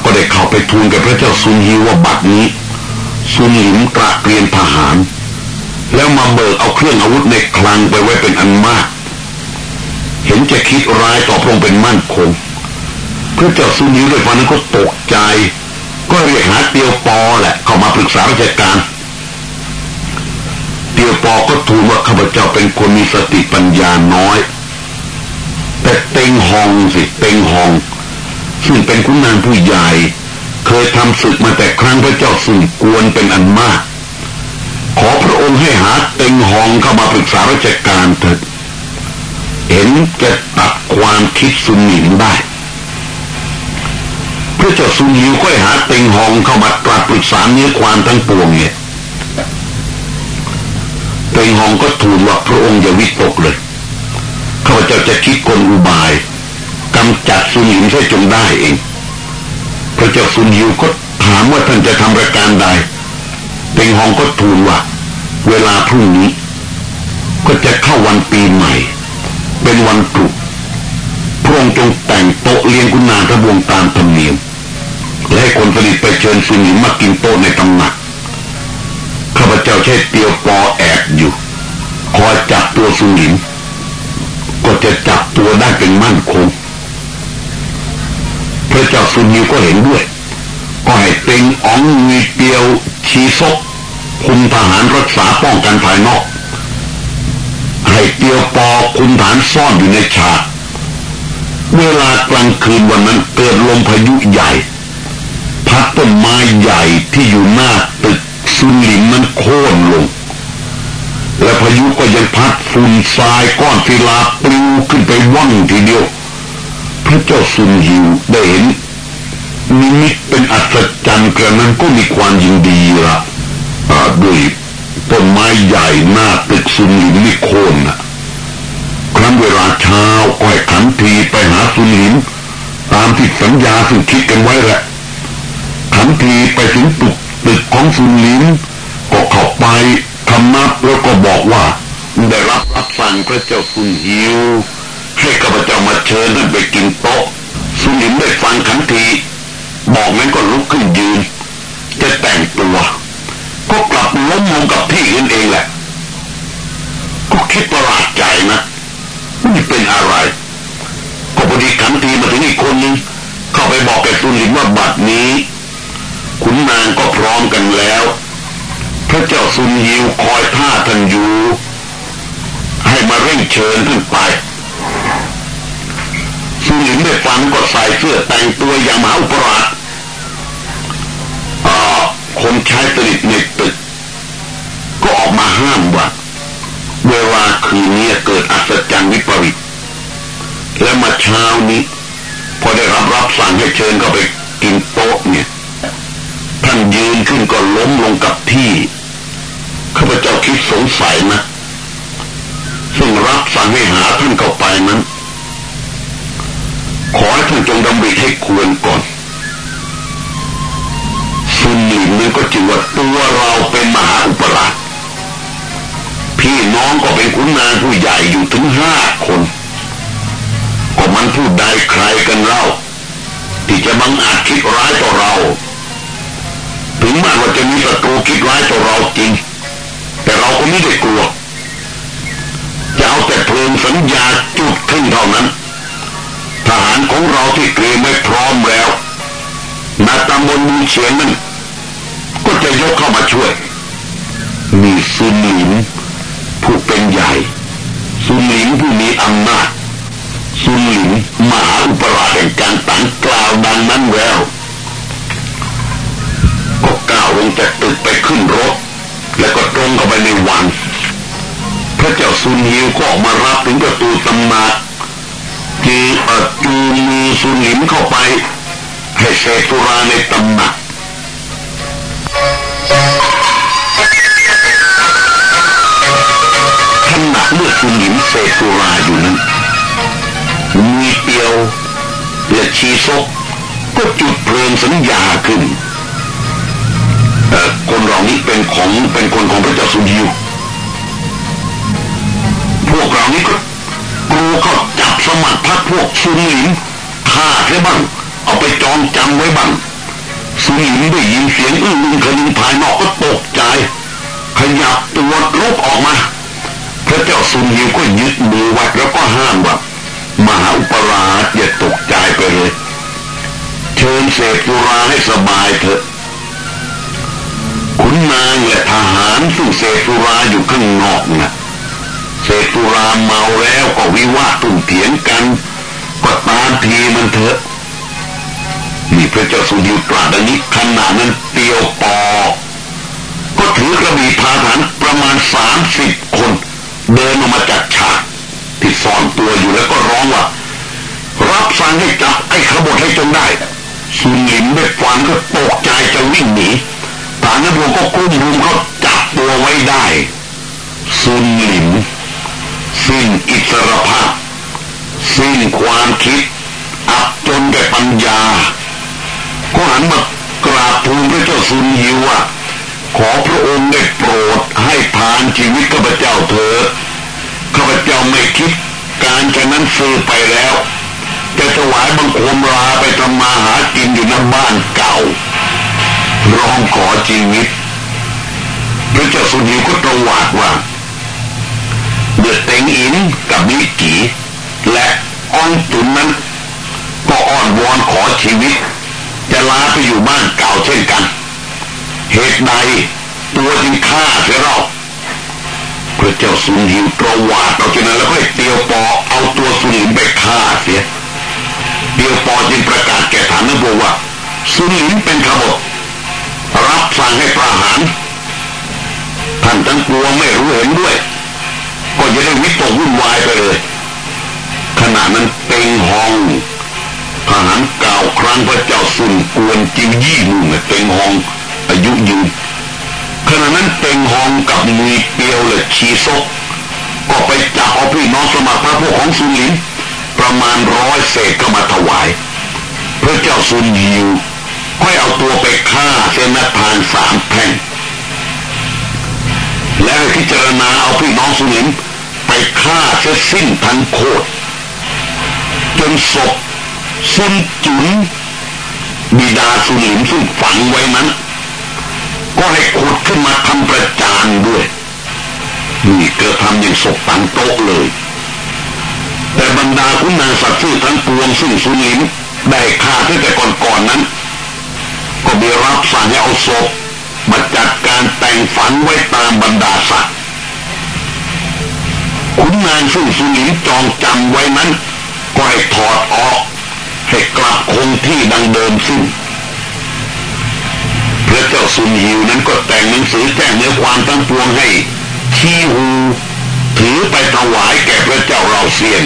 Speaker 1: ก็ได้เข้าไปทูลกับพระเจ้าซุนฮีว่าบัดนี้ ซุนหลิมกระเกรียนทหาร แล้วมาเบิกเอาเครื่องอาวุธในคลังไปไว้เป็นอันมาก เห็นจะคิดร้ายต่อพระองค์เป็นมั่นคงพระเจ้าซุนีด้วยฟันนั้นก็ตกใจ ก็เรียกหาเตียวปอแหละ เข้ามาปรึกษาราชการ เตียวปอก็ทูลว่าข้าพเจ้าเป็นคนมีสติปัญญาน้อย แต่เต็งหองสิเต็งหอง ซึ่งเป็นคุณนางผู้ใหญ่ เคยทำศึกมาแต่ครั้งพระเจ้าสุนกวนเป็นอันมาก ขอพระองค์ให้หาเต็งหองเข้ามาปรึกษาราชการเถิด เห็นจะตัดความคิดสุนิมได้พระเจ้าสุนิวก็หาเต็งหองเข้ามาตรัสปรึกษาเนื้อความทั้งปวงเนี่ยเต็งหองก็ทูลว่าพระองค์อย่าวิตกเลยข้าพเจ้าจะคิดกลอุบายกำจัดสุนิมให้จงได้เอง พระเจ้าสุนิวก็ถามว่าท่านจะทำประการใดเต็งหองก็ทูลว่า เวลาพรุ่งนี้ ก็จะเข้าวันปีใหม่ เป็นวันตรุษพระองค์จงแต่งโต๊ะเลี้ยงคุณนางทบวงตามธรรมเนียม และให้คนผลิตไปเชิญสุนิมมากินโต๊ะในตำหนัก ข้าพเจ้าใช้เตียวปอแอบอยู่ คอยจับตัวสุนิม ก็จะจับตัวได้เป็นมั่นคง พระเจ้าสุนิวก็เห็นด้วย ก็ให้เต็งอ๋องมีเตียวชีซกคุมทหารรักษาป้องกันภายนอก ให้เตียวปอคุณฐานซ่อนอยู่ในฉาก เวลากลางคืนวันนั้นเกิดลมพายุใหญ่ พัดต้นไม้ใหญ่ที่อยู่หน้าตึกซุนหลิมนั้นโค่นลง และพายุก็ยังพัดฝุ่นทรายก้อนศิลาปลิวขึ้นไปว่องทีเดียว พระเจ้าซุนหิวได้เห็นนิมิตเป็นอัศจรรย์กระนั้นก็มีความยินดีละด้วย ต้นไม้ใหญ่หน้าตึกซุนหลินนิโคนนะครั้งเวลาเช้าก็ให้ขันทีไปหาซุนหลินตามที่สัญญาซึ่งคิดกันไว้แหละขันทีไปถึงตึกตึกของซุนหลินก็เข้าไปคำนับแล้วก็บอกว่า ได้รับรับสั่งพระเจ้าสุนหิวให้ข้าพเจ้ามาเชิญท่านไปกินโต๊ะสุนิมได้ฟังขันที บอกนั้นก็ลุกขึ้นยืน จะแต่งตัว ก็กลับล้มลงกับที่เองเองแหละ ก็คิดประหลาดใจนะนี่เป็นอะไร ก็พอดีขันทีมาถึงอีกคนนึงเข้าไปบอกแกสุนิมว่าบัดนี้ ขุนนางก็พร้อมกันแล้ว พระเจ้าซุนยิวคอยท่าท่านอยู่ ให้มาเร่งเชิญท่านไปซุนหลินได้ฟังก็ใส่เสื้อแต่งตัวอย่างมหาอุปราช คนใช้สนิทในตึก ก็ออกมาห้ามว่าเวลาคืนนี้เกิดอัศจรรย์วิปริต และมาเช้านี้ พอได้รับรับสั่งให้เชิญเข้าไปกินโต๊ะเนี่ยท่านยืนขึ้นก็ล้มลงกับที่ข้าพเจ้าคิดสงสัยนะซึ่งรับสั่งให้หาท่านเข้าไปนั้น ขอให้ท่านจงดำริให้ควรก่อน ซุนหลินนั้นก็จึงว่าตัวเราเป็นมหาอุปราชพี่น้องก็เป็นขุนนางผู้ใหญ่อยู่ถึงห้าคนก็มันผู้ใดใครกันเล่าที่จะบังอาจคิดร้ายต่อเรา ถึงแม้ว่าจะมีศัตรูคิดร้ายต่อเราจริง แต่เราก็ไม่ได้กลัวจะเอาแต่เพลิงสัญญาจุดขึ้นเท่านั้น ทหารของเราที่เตรียมไว้พร้อมแล้วนาตามนมีเฉียนนั้น ก็จะยกเข้ามาช่วย มีซุนหลินผู้เป็นใหญ่ซุนหลินผู้มีอำนาจซุนหลินมหาอุปราชแห่งการตังกล่าวดังนั้นแล้วก็ก้าวลงจากตึกไปขึ้นรถ แล้วก็ตรงเข้าไปในวังพระเจ้าซุนฮิวก็ออกมารับถึงประตูตำหนักจีอจูมือซุนหลิมเข้าไปให้เสสุราในตำหนัก ขณะเมื่อซุนหลิมเสสุราอยู่นั้นมีเปียวและชีซกก็จุดเพลิงสัญญาขึ้นคนเหล่านี้เป็นของเป็นคนของพระเจ้าสุยิวพวกเรานี้ก็กรูเขาจับสมัครพรรคพวกซุนหลินฆ่าใช่บ้าง เอาไปจองจำไว้บ้าง ซุนหลินได้ยินเสียงอื้ออึงคนึงภายนอกก็ตกใจ ขยับตัวลุกออกมา พระเจ้าซุนยิวก็ยึดมือไว้แล้วก็ห้ามว่ามหาอุปราชอย่าตกใจไปเลย เชิญเสพสุราให้สบายเถอะขุนนางและทหารซึ่งเสสุราอยู่ข้างนอกนะเสสุราเมาแล้วก็วิวาตุ่มเถียงกัน ก็ตามทีมันเถอะ นี่พระเจ้าสุดิวตรัสดังนี้ขณะนั้นเตียวปอ ก็ถือกระบี่พาฐานประมาณสามสิบคน เดินออกมาจากฉากที่ซ่อนตัวอยู่แล้วก็ร้องว่า รับสั่งให้จับไอ้ขบฏให้จนได้สุนิมได้ฟังก็ตกใจจะวิ่งหนีฐานนักบวก็กุ้มรุมเขาจับตัวไว้ได้สุนหลิมสิ้นอิสรภาพสิ้นความคิดอับจนแก่ปัญญา ก็หันมากราบทูลพระเจ้าสุนยิวว่าขอพระองค์ได้โปรดให้ทานชีวิตข้าพเจ้าเถิดข้าพเจ้าไม่คิดการฉะนั้นซื้อไปแล้ว จะถวายบังคมลาไปทำมาหากินอยู่ในบ้านเก่าร้องขอชีวิตพระเจ้าสุนีก็ตรวาดว่าเดือดเต็งอินกับมิกีและอ้อนตุนนั้นก็อ้อนวอนขอชีวิต จะลาไปอยู่บ้านเก่าเช่นกัน เหตุใดตัวจึงฆ่าเสียเราพระเจ้าสุนีตรวาดเอาจนั้นแล้วก็เตียวปอเอาตัวสุนหินไปฆ่าเสียเตียวปอจึงประกาศแก่ฐานนบว่าสุนีเป็นขบฏรับสั่งให้ประหารท่านทั้งกลัวไม่รู้เห็นด้วย ก็จะได้วิตกวุ่นวายไปเลยขณะนั้นเต็งฮอง ทหารเก่าครั้งพระเจ้าสุนกวนจิวยี่มุ่งเต็งฮองอายุยืนขณะนั้นเต็งฮองกับมือเปียวและชีซกก็ไปจับเอาพี่น้องสมัครพระพวกของซุนหลินประมาณร้อยเศษก็มาถวาย พระเจ้าซุนยิวค่อยเอาตัวไปฆ่าเสนาทานสามแผ่งและพิจารณาเอาพี่น้องสุนิมไปฆ่าเสียสิ้นทั้งโคตรจนศพ ซุนจุนบิดาสุนิมซึ่งฝังไว้นั้น ก็ให้ขุดขึ้นมาทำประจานด้วย นี่เกระทำอย่างศพตังโต๊ะเลย แต่บรรดาคุณนางสัตว์ซื่อทั้งปวงซึ่งสุนิมได้ฆ่าตั้งแต่ก่อนๆนนั้น ก็มีรับสั่งให้เอาศพมาจัดการแต่งฝังไว้ตามบรรดาสัตว์คุณนางซึ่งสุนิมจองจำไว้นั้นก็ให้ถอดออก ให้กลับคงที่ดังเดิมสิ้นพระเจ้าสุนหิวนั้นก็แต่งหนังสือแจ้งเนื้อความทั้งปวงให้ชีหูถือไปถวายแก่พระเจ้าเราเซียน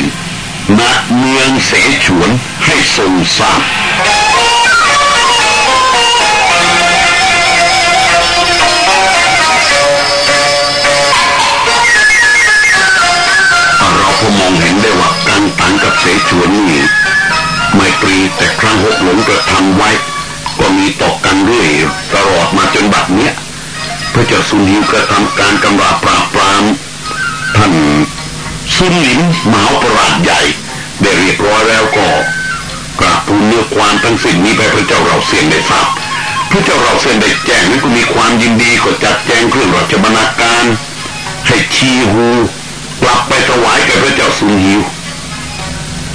Speaker 1: ณเมืองเสฉวนให้ทรงทราบเราพอมองเห็นได้ว่าการตังกับเสฉวนนี่ ไม่ตรีแต่ครั้งหกหลงกระทำไว้ ก็มีต่อกันเรื่อยตลอดมาจนบัดเนี้ยพระเจ้าสุนิวกระทำการกำราบปราบปรามท่านซุนหลินมหาประหลาดใหญ่ ได้เรียบร้อยแล้วก็กราบทูลเนื้อความทั้งสิ้นนี้ไปพระเจ้าเราเสียนได้ทราบพระเจ้าเราเสียนได้แจ้งนั้นก็มีความยินดีก็จัดแจงเครื่องราชบรรณาการให้ชีฮูกลับไปถวายแก่พระเจ้าสุนหิว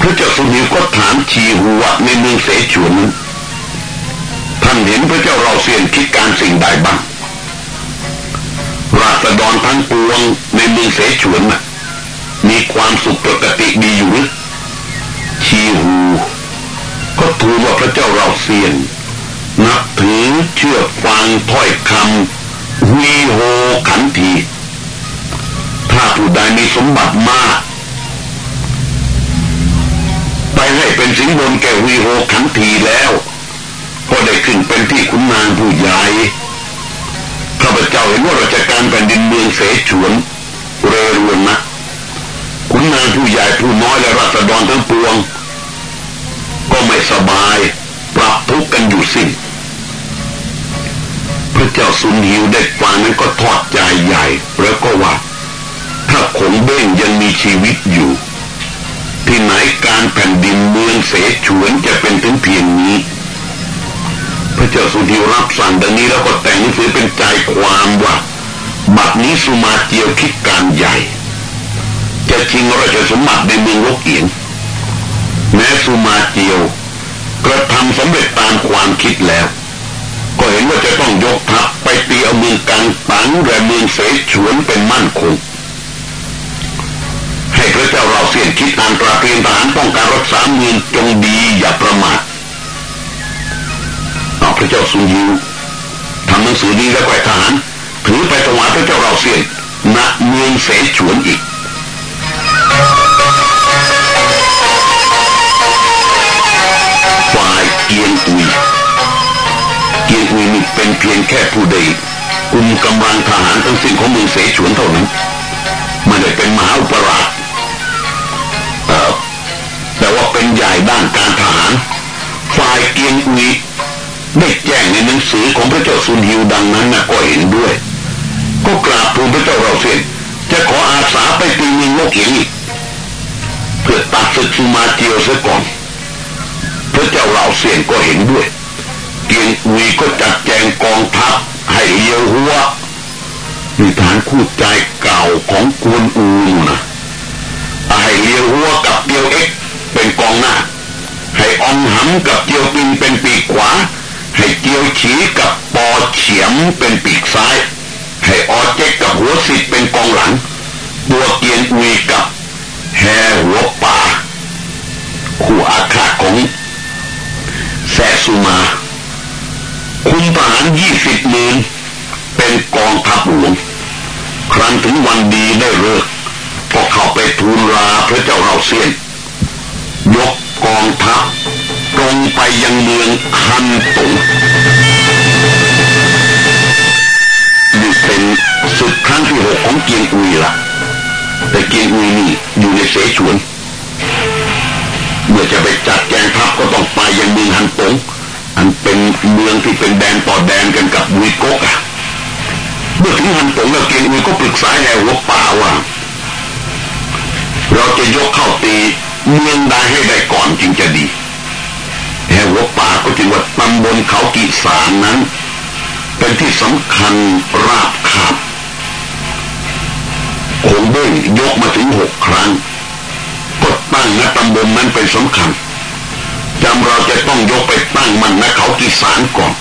Speaker 1: พระเจ้าสุนิวก็ถามชีฮูว่าในเมืองเสฉวนท่านเห็นพระเจ้าเราเสียนคิดการสิ่งใดบ้างราษฎรทั้งปวงในเมืองเสฉวนมีความสุขปกติดีอยู่หรือชีหูก็ทูลว่าพระเจ้าเราเซียนนับถือเชื่อฟังถ้อยคำวีโฮขันทีถ้าผู้ใดมีสมบัติมาก ไปให้เป็นสิงบนแก่วีโฮขันทีแล้วก็ได้ขึ้นเป็นที่คุณนางผู้ใหญ่ข้าพเจ้าเห็นว่าราชการแผ่นดินเมืองเสฉวนเรรวนนะคุณนางผู้ใหญ่ผู้น้อยและรัษฎรทั้งปวง ก็ไม่สบาย ปรับทุกข์กันอยู่สิ้นพระเจ้าสุนหิวได้ฟังนั้นก็ทอดใจใหญ่ แล้วก็ว่า ถ้าขงเบ้งยังมีชีวิตอยู่ ที่ไหนการแผ่นดินเมืองเสฉวนจะเป็นถึงเพียงนี้ พระเจ้าสุนหิวรับสั่งดังนี้แล้วก็แต่งหนังสือเป็นใจความว่าบัดนี้สุมาเจียวคิดการใหญ่ จะชิงราชสมบัติในเมืองลกเอียนแม้สุมาเจียวกระทำสำเร็จตามความคิดแล้ว ก็เห็นว่าจะต้องยกทัพไปตีเอาเมืองกังตังและเมืองเสฉวนเป็นมั่นคง ให้พระเจ้าเราเสียนคิดการตราเตรียมทหารป้องกันรักษาเมืองจงดีอย่าประมาทเอาพระเจ้าสุยิวทำหนังสือนี้แล้วก็ทหารถือไปถวายพระเจ้าเราเสียนณเมืองเสฉวนอีกฝ่ายเกียงอุยเกียงอุยนี่เป็นเพียงแค่ผู้ใดกุมกำลังทหารทั้งสิ้นของเมืองเสฉวนเท่านั้นไม่ได้เป็นมหาอุปราช ใหญ่ด้านการทหาร ฝ่ายเกียงอุยได้แจ้งในหนังสือของพระเจ้าซุนฮิวดังนั้นนะก็เห็นด้วย ก็กราบทูลพระเจ้าเราเสียจะขออาสาไปตีมืองโลกเอีกเพื่อตัดศึกสุมาเจียวซะก่อนพระเจ้าเหล่าเสียนก็เห็นด้วย เกียงอุยก็จัดแจงกองทัพให้เลียวหัวมีฐานคู่ใจเก่าของกวนอูนะให้เลียวหัวกับเดียวเอ็ก เป็นกองหน้า ให้อองหำกับเจียวปินเป็นปีกขวา ให้เจียวฉีกับปอเฉียมเป็นปีกซ้าย ให้ออเจ๊กกับหัวสิทธิ์เป็นกองหลังตัวเกียนอุยกับแฮหัวป่าคู่อาฆาตของแซสุมา คุมทหารยี่สิบหมื่นเป็นกองทัพหลวงครั้นถึงวันดีได้เลิกก็เข้าไปทูลลาพระเจ้าเราเซียน ยกกองทัพตรงไปยังเมืองฮันตุงนี่เป็นศึกครั้งที่หกของเกียงอุยละแต่เกียงอุยนี่อยู่ในเสฉวน เมื่อจะไปจัดแกงทัพก็ต้องไปยังเมืองฮันตงอันเป็นเมืองที่เป็นแดนต่อแดนกันกับวุยกกอะเมื่อถึงฮันตงแล้วเกียงอุยก็ปรึกษาแห่หัวป่าว่าเราจะยกเข้าตี เมืองใดให้ได้ก่อนจึงจะดีแห่หัวป่าก็จึงว่าตำบลเขากีสานนั้น เป็นที่สำคัญราบคาบคงเบ้งยกมาถึงหกครั้งก็ตั้งนะตำบลนั้นเป็นสำคัญจำเราจะต้องยกไปตั้งมันนะเขากีสานก่อน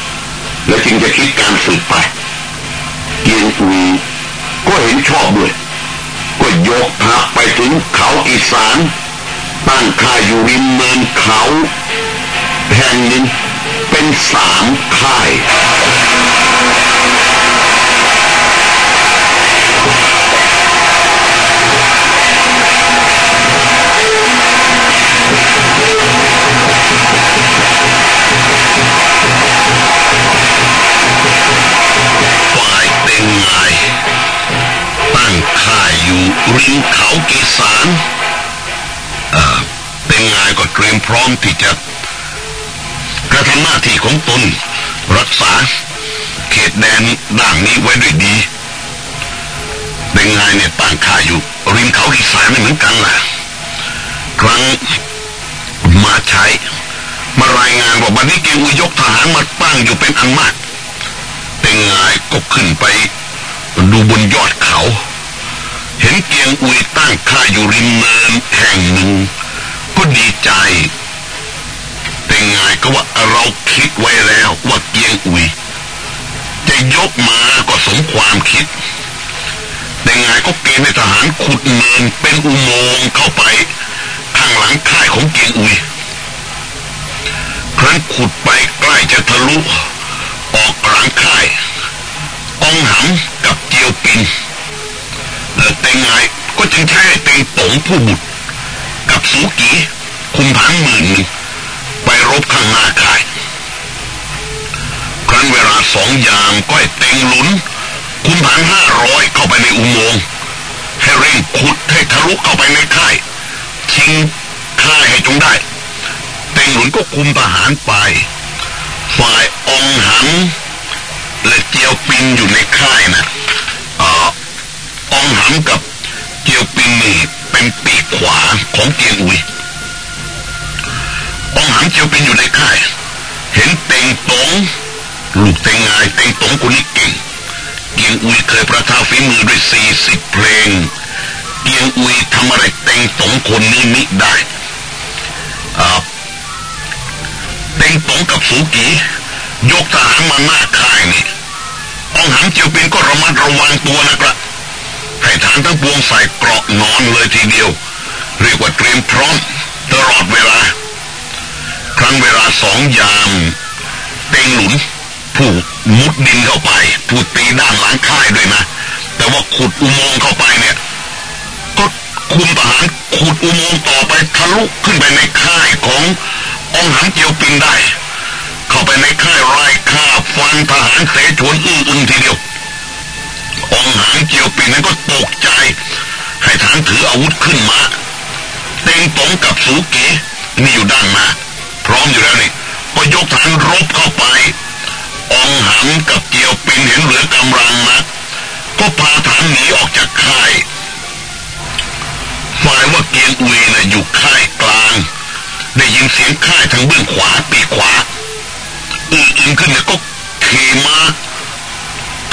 Speaker 1: แล้วจึงจะคิดการสืบไปเกียงอุยก็เห็นชอบด้วยก็ยกทัพไปถึงเขาอีสาน ตั้งค่ายอยู่ริมเนินเขาแห่งหนึ่งเป็นสามค่าย
Speaker 2: ริมเขาเกสาร พร้อมที่จะกระทำหน้าที่ของตน รักษา เขตแดนด่างนี้ไว้ด้วยดีเป็นงายเนี่ยตั้งค่ายอยู่ ริมเขาเกสารเหมือนกันแหละครั้งมาใช้มารายงานว่าวันนี้เกงอุยกทหารมาตั้งอยู่เป็นอันมากเป็นงายก็ขึ้นไปดูบนยอดเขา เห็นเกียงอุยตั้งค่าอยู่ริมเนินแห่งหนึ่ง ก็ดีใจ แต่ไงก็ว่าเราคิดไว้แล้วว่าเกียงอุยจะยกมาก็สมความคิด แต่ไงก็เกณฑ์ให้ทหารขุดเนินเป็นอุโมงค์เข้าไป ข้างหลังค่ายของเกียงอุยครั้นขุดไปใกล้จะทะลุ ออกหลังค่ายองหำกับเจียวปินเต็งไงก็จึงใช้เต็งตงผู้บุตร กับสูกีคุมผันหมื่นหนึ่งไปรบข้างหน้าค่าย ครั้นเวลาสองยามก็ให้เต็งหลุน คุมผันห้าร้อยเข้าไปในอุโมงค์ให้เร่งขุดให้ทะลุเข้าไปในค่าย ชิงค่ายให้จงได้ เต็งหลุนก็คุมทหารไป ฝ่ายองหันและเจียวปินอยู่ในค่ายนะอองหำกับเกียวปิงนี่ เป็นปีกขวาของเกียงอุยองหำเกียวปิงอยู่ในค่าย เห็นเต็งตงลูกเต็งงายเต็งตงคนนี้เก่ง เกียงอุยเคยประทาฝีมือด้วยสี่สิบเพลง เกียงอุยทำอะไรเต็งตงคนนี้มิได้เต็งตงกับสูกียกทหารมาหน้าค่ายนี่องหังเจียวปินก็ระมัดระวังตัวนะครับ ให้ทานทั้งปวงใส่เกราะนอนเลยทีเดียว เรียกว่าเตรียมพร้อมตลอดเวลา ครั้งเวลาสองยามเต็งหลุนผูกมุดดินเข้าไปผูกตีด้านหลังค่ายด้วยนะ แต่ว่าขุดอุโมงค์เข้าไปเนี่ย ก็คุมทหารขุดอุโมงค์ต่อไปทะลุขึ้นไปในค่ายขององหังเจียวปินได้ เข้าไปในค่ายไร่ฆ่าฟันทหารเสฉวนอื้ออึงทีเดียว องหางเจียวปีนั้นก็ตกใจ ให้ฐานถืออาวุธขึ้นมาเต็งตงกับสูกีนี่อยู่ด้านมา พร้อมอยู่แล้วนี่ก็ยกฐานรบเข้าไป องหังกับเกียวปินเห็นเหลือกำลังนะก็พาฐานหนีออกจากค่ายฝ่ายว่าเกียงอุยนะ่ะอยู่ค่ายกลาง ได้ยินเสียงค่ายทางเบื้องขวาปีขวาอืออึงขึ้นเนี่ยก็ขี่มา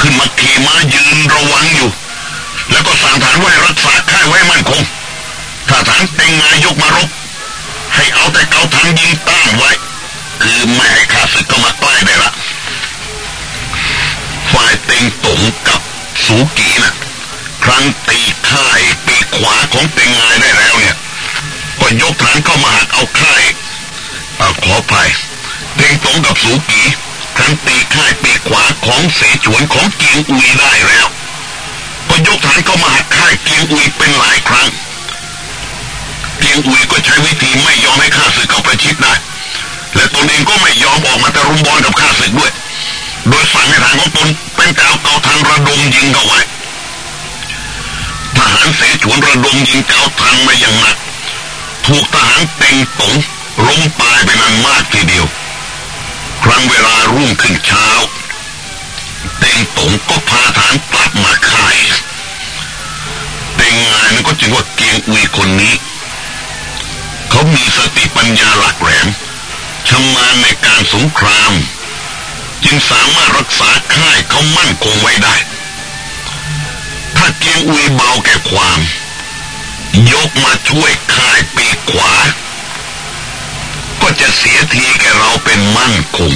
Speaker 2: ขึ้นมาขี่ม้ายืนระวังอยู่ แล้วก็สั่งฐานไว้รักษาค่ายไว้มั่นคงถ้าฐานเต็งงายกมารบ ให้เอาแต่เกาทันยิงต้านไว้ คือไม่ให้ข้าศึกก็มาใกล้ได้ละฝ่ายเต็งตงกับสูกีนะ่ะครั้งตีค่ายปีขวาของเต็งงายได้แล้วเนี่ย ก็ยกฐานเข้ามาหักเอาค่ายอขอภัยเต็งตงกับสูกี ทั้งปีค่ายปีขวาของเสฉวนของเกียงอุยได้แล้วก็ยกฐานเข้ามาหักค่ายเกียงอุยเป็นหลายครั้ง เกียงอุยก็ใช้วิธีไม่ยอมให้ข้าศึกเข้าประชิดได้ และตนเองก็ไม่ยอมออกมาตะรุมบอลกับข้าศึกด้วย โดยสั่งให้ทางของตนเป็นกาวเกาทันระดมยิงเข้าไว้ทหารเสฉวนระดมยิงเกาทันมาอย่างหนักถูกทหารเต็งตงล้มตายไปนั้นมากทีเดียว ครั้งเวลารุ่งขึ้นเช้าเต็งตงก็พาฐานกลับมาค่ายเต็งงานก็จึงว่าเกียงอุยคนนี้ เขามีสติปัญญาหลักแหลมชำนาญในการสงคราม จึงสามารถรักษาค่ายเขามั่นคงไว้ได้ ถ้าเกียงอุยเบาแก่ความ ยกมาช่วยค่ายปีกขวา ก็จะเสียทีแกเราเป็นมั่นคง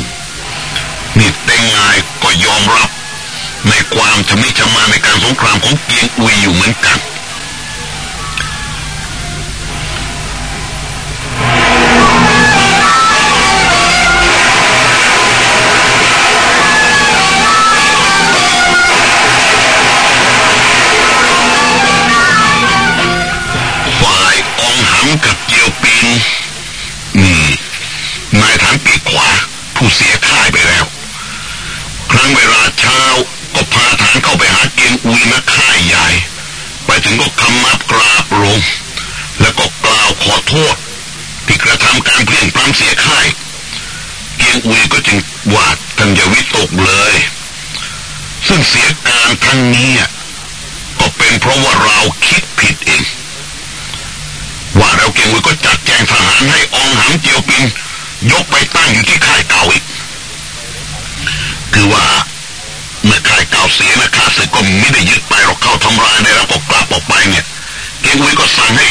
Speaker 2: นี่เต็งงายก็ยอมรับ ในความชำนิชำนาญในการสงครามของเกียงอุยอยู่เหมือนกัน งเวลาเช้า ก็พาฐานเข้าไปหาเกียงอุยนักค่ายใหญ่ ไปถึงก็คำนับกราบลง แล้วก็กล่าวขอโทษ ที่กระทำการเพี้ยนพล้ำเสียค่าย เกียงอุยก็จึงวาดทันยวิตกเลย ซึ่งเสียการทั้งนี้ก็เป็นเพราะว่าเราคิดผิดเอง ว่าเราเกียงอุยก็จัดแจงทหารให้องหำเจียวปินยกไปตั้งอยู่ที่ค่ายเก่าอีก คือว่า เมื่อค่ายเก่าเสียนะข้าศึกก็ไม่ได้ยึดไปหรอกเข้าทำลายได้แล้วก็กลับออกไปเนี่ยเกียงอุยก็สั่งให้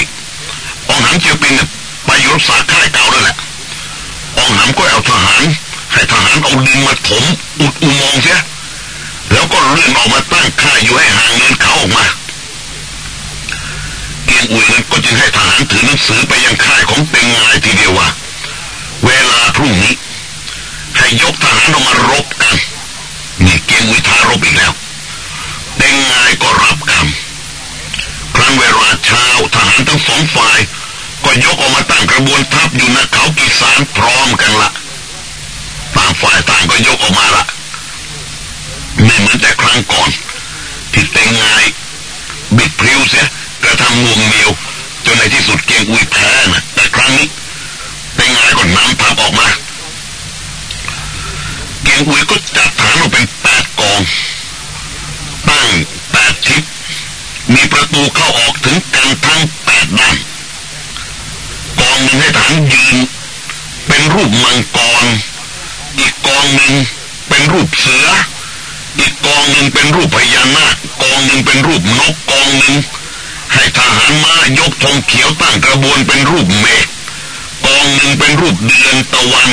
Speaker 2: องหำเจียวปินไปยู่รักษาค่ายเก่านั่นแหละองหำก็เอาทหารให้ทหารเอาดินมาถมอุดอุโมงค์เสียแล้วก็เลื่อนออกมาตั้งค่ายอยู่ให้ห่างเนินเขาออกมาเกียงอุยนั้นก็จึงให้ทหารถือหนังสือไปยังค่ายของเต็งงายทีเดียวว่า เวลาพรุ่งนี้ ให้ยกทหารออกมารบกัน ที่มุยทารบอีกแล้วเต็งงายก็รับคำครั้งเวลาเช้าทหารทั้งสองฝ่าย ก็ยกออกมาตั้งกระบวนทัพอยู่ณเขากีสารพร้อมกันละต่างฝ่ายต่างก็ยกออกมาละไม่เหมือนแต่ครั้งก่อนที่เต็งงาย บิดพริ้วเสียกระทำงวงเหนียวจนในที่สุดเกียงอุยแพ้นะแต่ครั้งนี้เต็งงายก็นำทัพออกมา เกียงอุยก็จัดฐานออกเป็นแปดกอง ตั้งแปดทิศมีประตูเข้าออกถึงกันทั้งแปดด้านกองหนึ่งให้ฐานยืน เป็นรูปมังกร อีกกองหนึ่งเป็นรูปเสือ อีกกองหนึ่งเป็นรูปพญานาคกองหนึ่งเป็นรูปนกกองหนึ่งให้ทหารม้ายกธงเขียวตั้งกระบวนเป็นรูปเมฆกองหนึ่งเป็นรูปเดือนตะวัน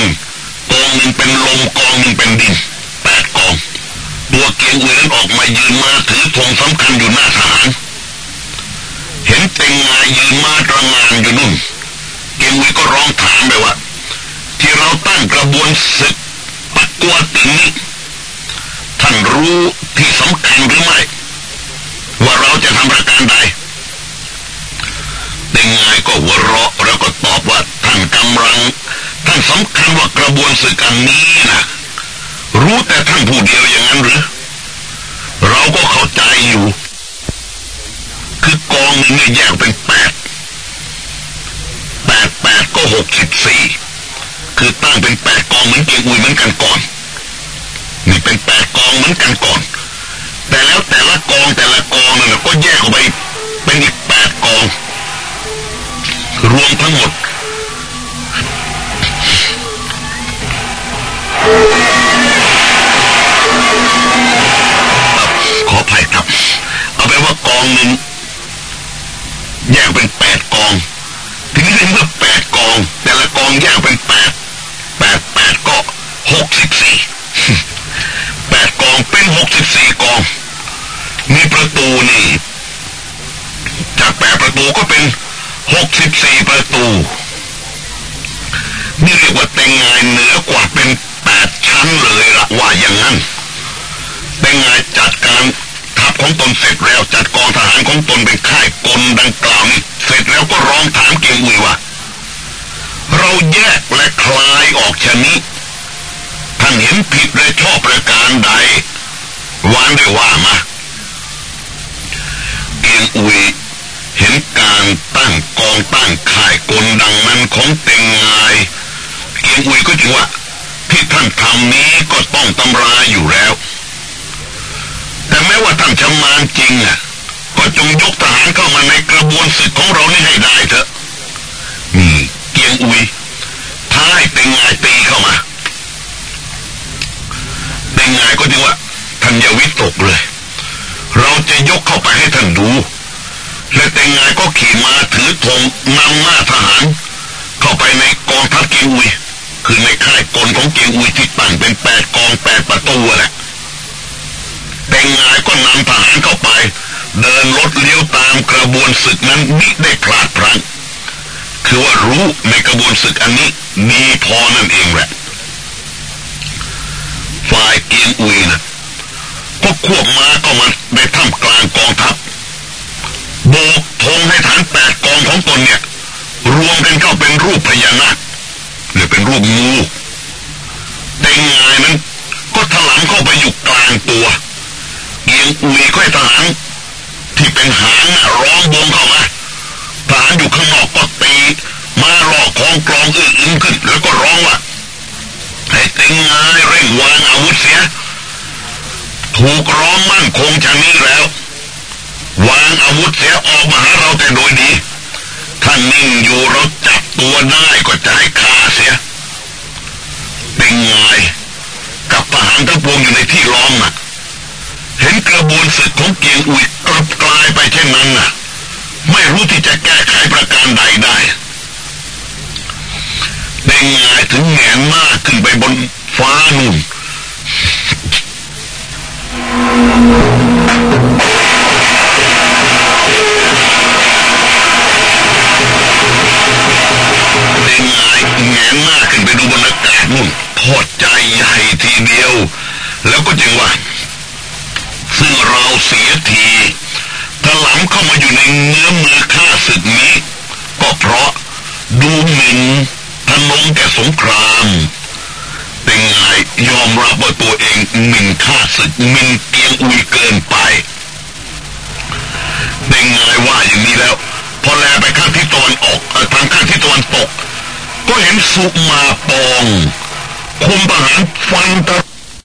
Speaker 2: กองหนึ่งเป็นลมกองหนึ่งเป็นดินแปดกองตัวเกียงอุยนั้นออกมายืนมาถือธงสำคัญอยู่หน้าทหารเห็นเต็งงายยืนมาตระงานอยู่นู่นเกียงอุยก็ร้องถามไปว่าที่เราตั้งกระบวนศึกปักกัวตึงนี้ท่านรู้ที่สำคัญหรือไม่ว่าเราจะทำประการใดเต็งงายก็หัวเราะแล้วก็ตอบว่าท่านกำลัง ท่านสำคัญว่ากระบวนศึกอันนี้นะรู้แต่ท่านผู้เดียวอย่างนั้นหรือเราก็เข้าใจอยู่ คือกองหนึ่งเนี่ยแยกเป็นแปดแปดแปดก็หกสิบสี่คือตั้งเป็นแปดกองเหมือนเกียงอุยเหมือนกันก่อนนี่เป็นแปดกองเหมือนกันก่อน แต่แล้วแต่ละกองแต่ละกองนั่นก็แยกออกไปเป็นอีกแปดกอง รวมทั้งหมด ขออภัยครับ เอาไปว่ากองหนึ่งแยกเป็นแปดกอง ทีนี้เมื่อแปดกอง แต่ละกองแยกเป็นแปดแปดแปดก็หกสิบสี่แปดกองเป็นหกสิบสี่กอง มีประตูนี่ จากแปดประตูก็เป็นหกสิบสี่ประตู นี่เรียกว่าเต็งงายเหนือกว่าเป็น แปดชั้นเลยละว่าอย่างนั้น เป็นไงจัดการทัพของตนเสร็จแล้วจัดกองทหารของตนเป็นค่ายกลดังกล่าวนี่เสร็จแล้วก็ร้องถามเกียงอุยว่า เราแยกและคลายออกชะนี้ท่านเห็นผิดและชอบประการใดวานได้ว่ามาเกียงอุยเห็นการตั้งกองตั้งค่ายกลดังนั้นของเต็งงายเกียงอุยก็จึงว่า ที่ท่านทำนี้ก็ต้องตำราอยู่แล้ว แต่แม้ว่าท่านชำนาญจริงอะ ก็จงยกทหารเข้ามาในกระบวนศึกของเรานี่ให้ได้เถอะนี่เกียงอุยท้าให้เป็นงายตีเข้ามาเป็นงายก็จึงว่าท่านอย่าวิตกเลย เราจะยกเข้าไปให้ท่านดูและแต่งงายก็ขี่มาถือธงนำหน้าทหาร เข้าไปในกองทัพเกียงอุย คือในค่ายกลของเกียงอุยที่ตั้งเป็นแปดกองแปดประตูแหละแต่งงายก็นำทหารเข้าไป เดินรถเลี้ยวตามกระบวนศึกนั้นมิได้พลาดพลั้งคือว่ารู้ในกระบวนศึกอันนี้ดีพอนั่นเองแหละ ฝ่ายเกียงอุยนะก็ควบมาก็มาในถ้ำกลางกองทัพโบกธงให้ฐานแปดกองของตนเนี่ย รวมกันเข้าเป็นรูปพญานาค เป็นรูปงูแต่งงายนั้นก็ถลำเข้าไปอยู่กลางตัวเกียงอุยก็ให้ทหารที่เป็นหางนะร้องบงเข้ามาทหารอยู่ข้างนอกก็ตีมาหลอกของกลองอื้ออึงขึ้น แล้วก็ร้องว่าให้เต็งงายเร่งวางอาวุธเสียถูกร้องมั่นคงชะนี้แล้ว วางอาวุธเสียออกมาหาเราแต่โดยดี ถ้านิ่งอยู่เราจับตัวได้ก็จะให้ฆ่าเสีย เป็นไงกับทหารทั้งปวงอยู่ในที่ล้อมน่ะ เห็นกระบวนศึกของเกียงอุยกลับกลายไปเช่นนั้นน่ะ ไม่รู้ที่จะแก้ไขประการใดได้เป็นไงถึงแงนหน้าขึ้นไปบนฟ้านุ่นเป็น งหน้าขึ้นไปดูบรรยากาศนู่นพอใจใหญ่ทีเดียว แล้วก็จึงว่า ซึ่งเราเสียทีถลำเข้ามาอยู่ในเนื้อมือข้าศึกนี้ ก็เพราะดูหมิ่นทนงแก่สงครามเป็นไงยอมรับว่าตัวเองหมิ่นข้าศึกหมิ่นเกียงอุยเกินไปเป็นไงว่าอย่างนี้แล้ว พอแลไปข้างทิศตะวันออกทางข้างทิศตะวันตก ก็เห็นสุมาปอง คุมทหารฟันตะ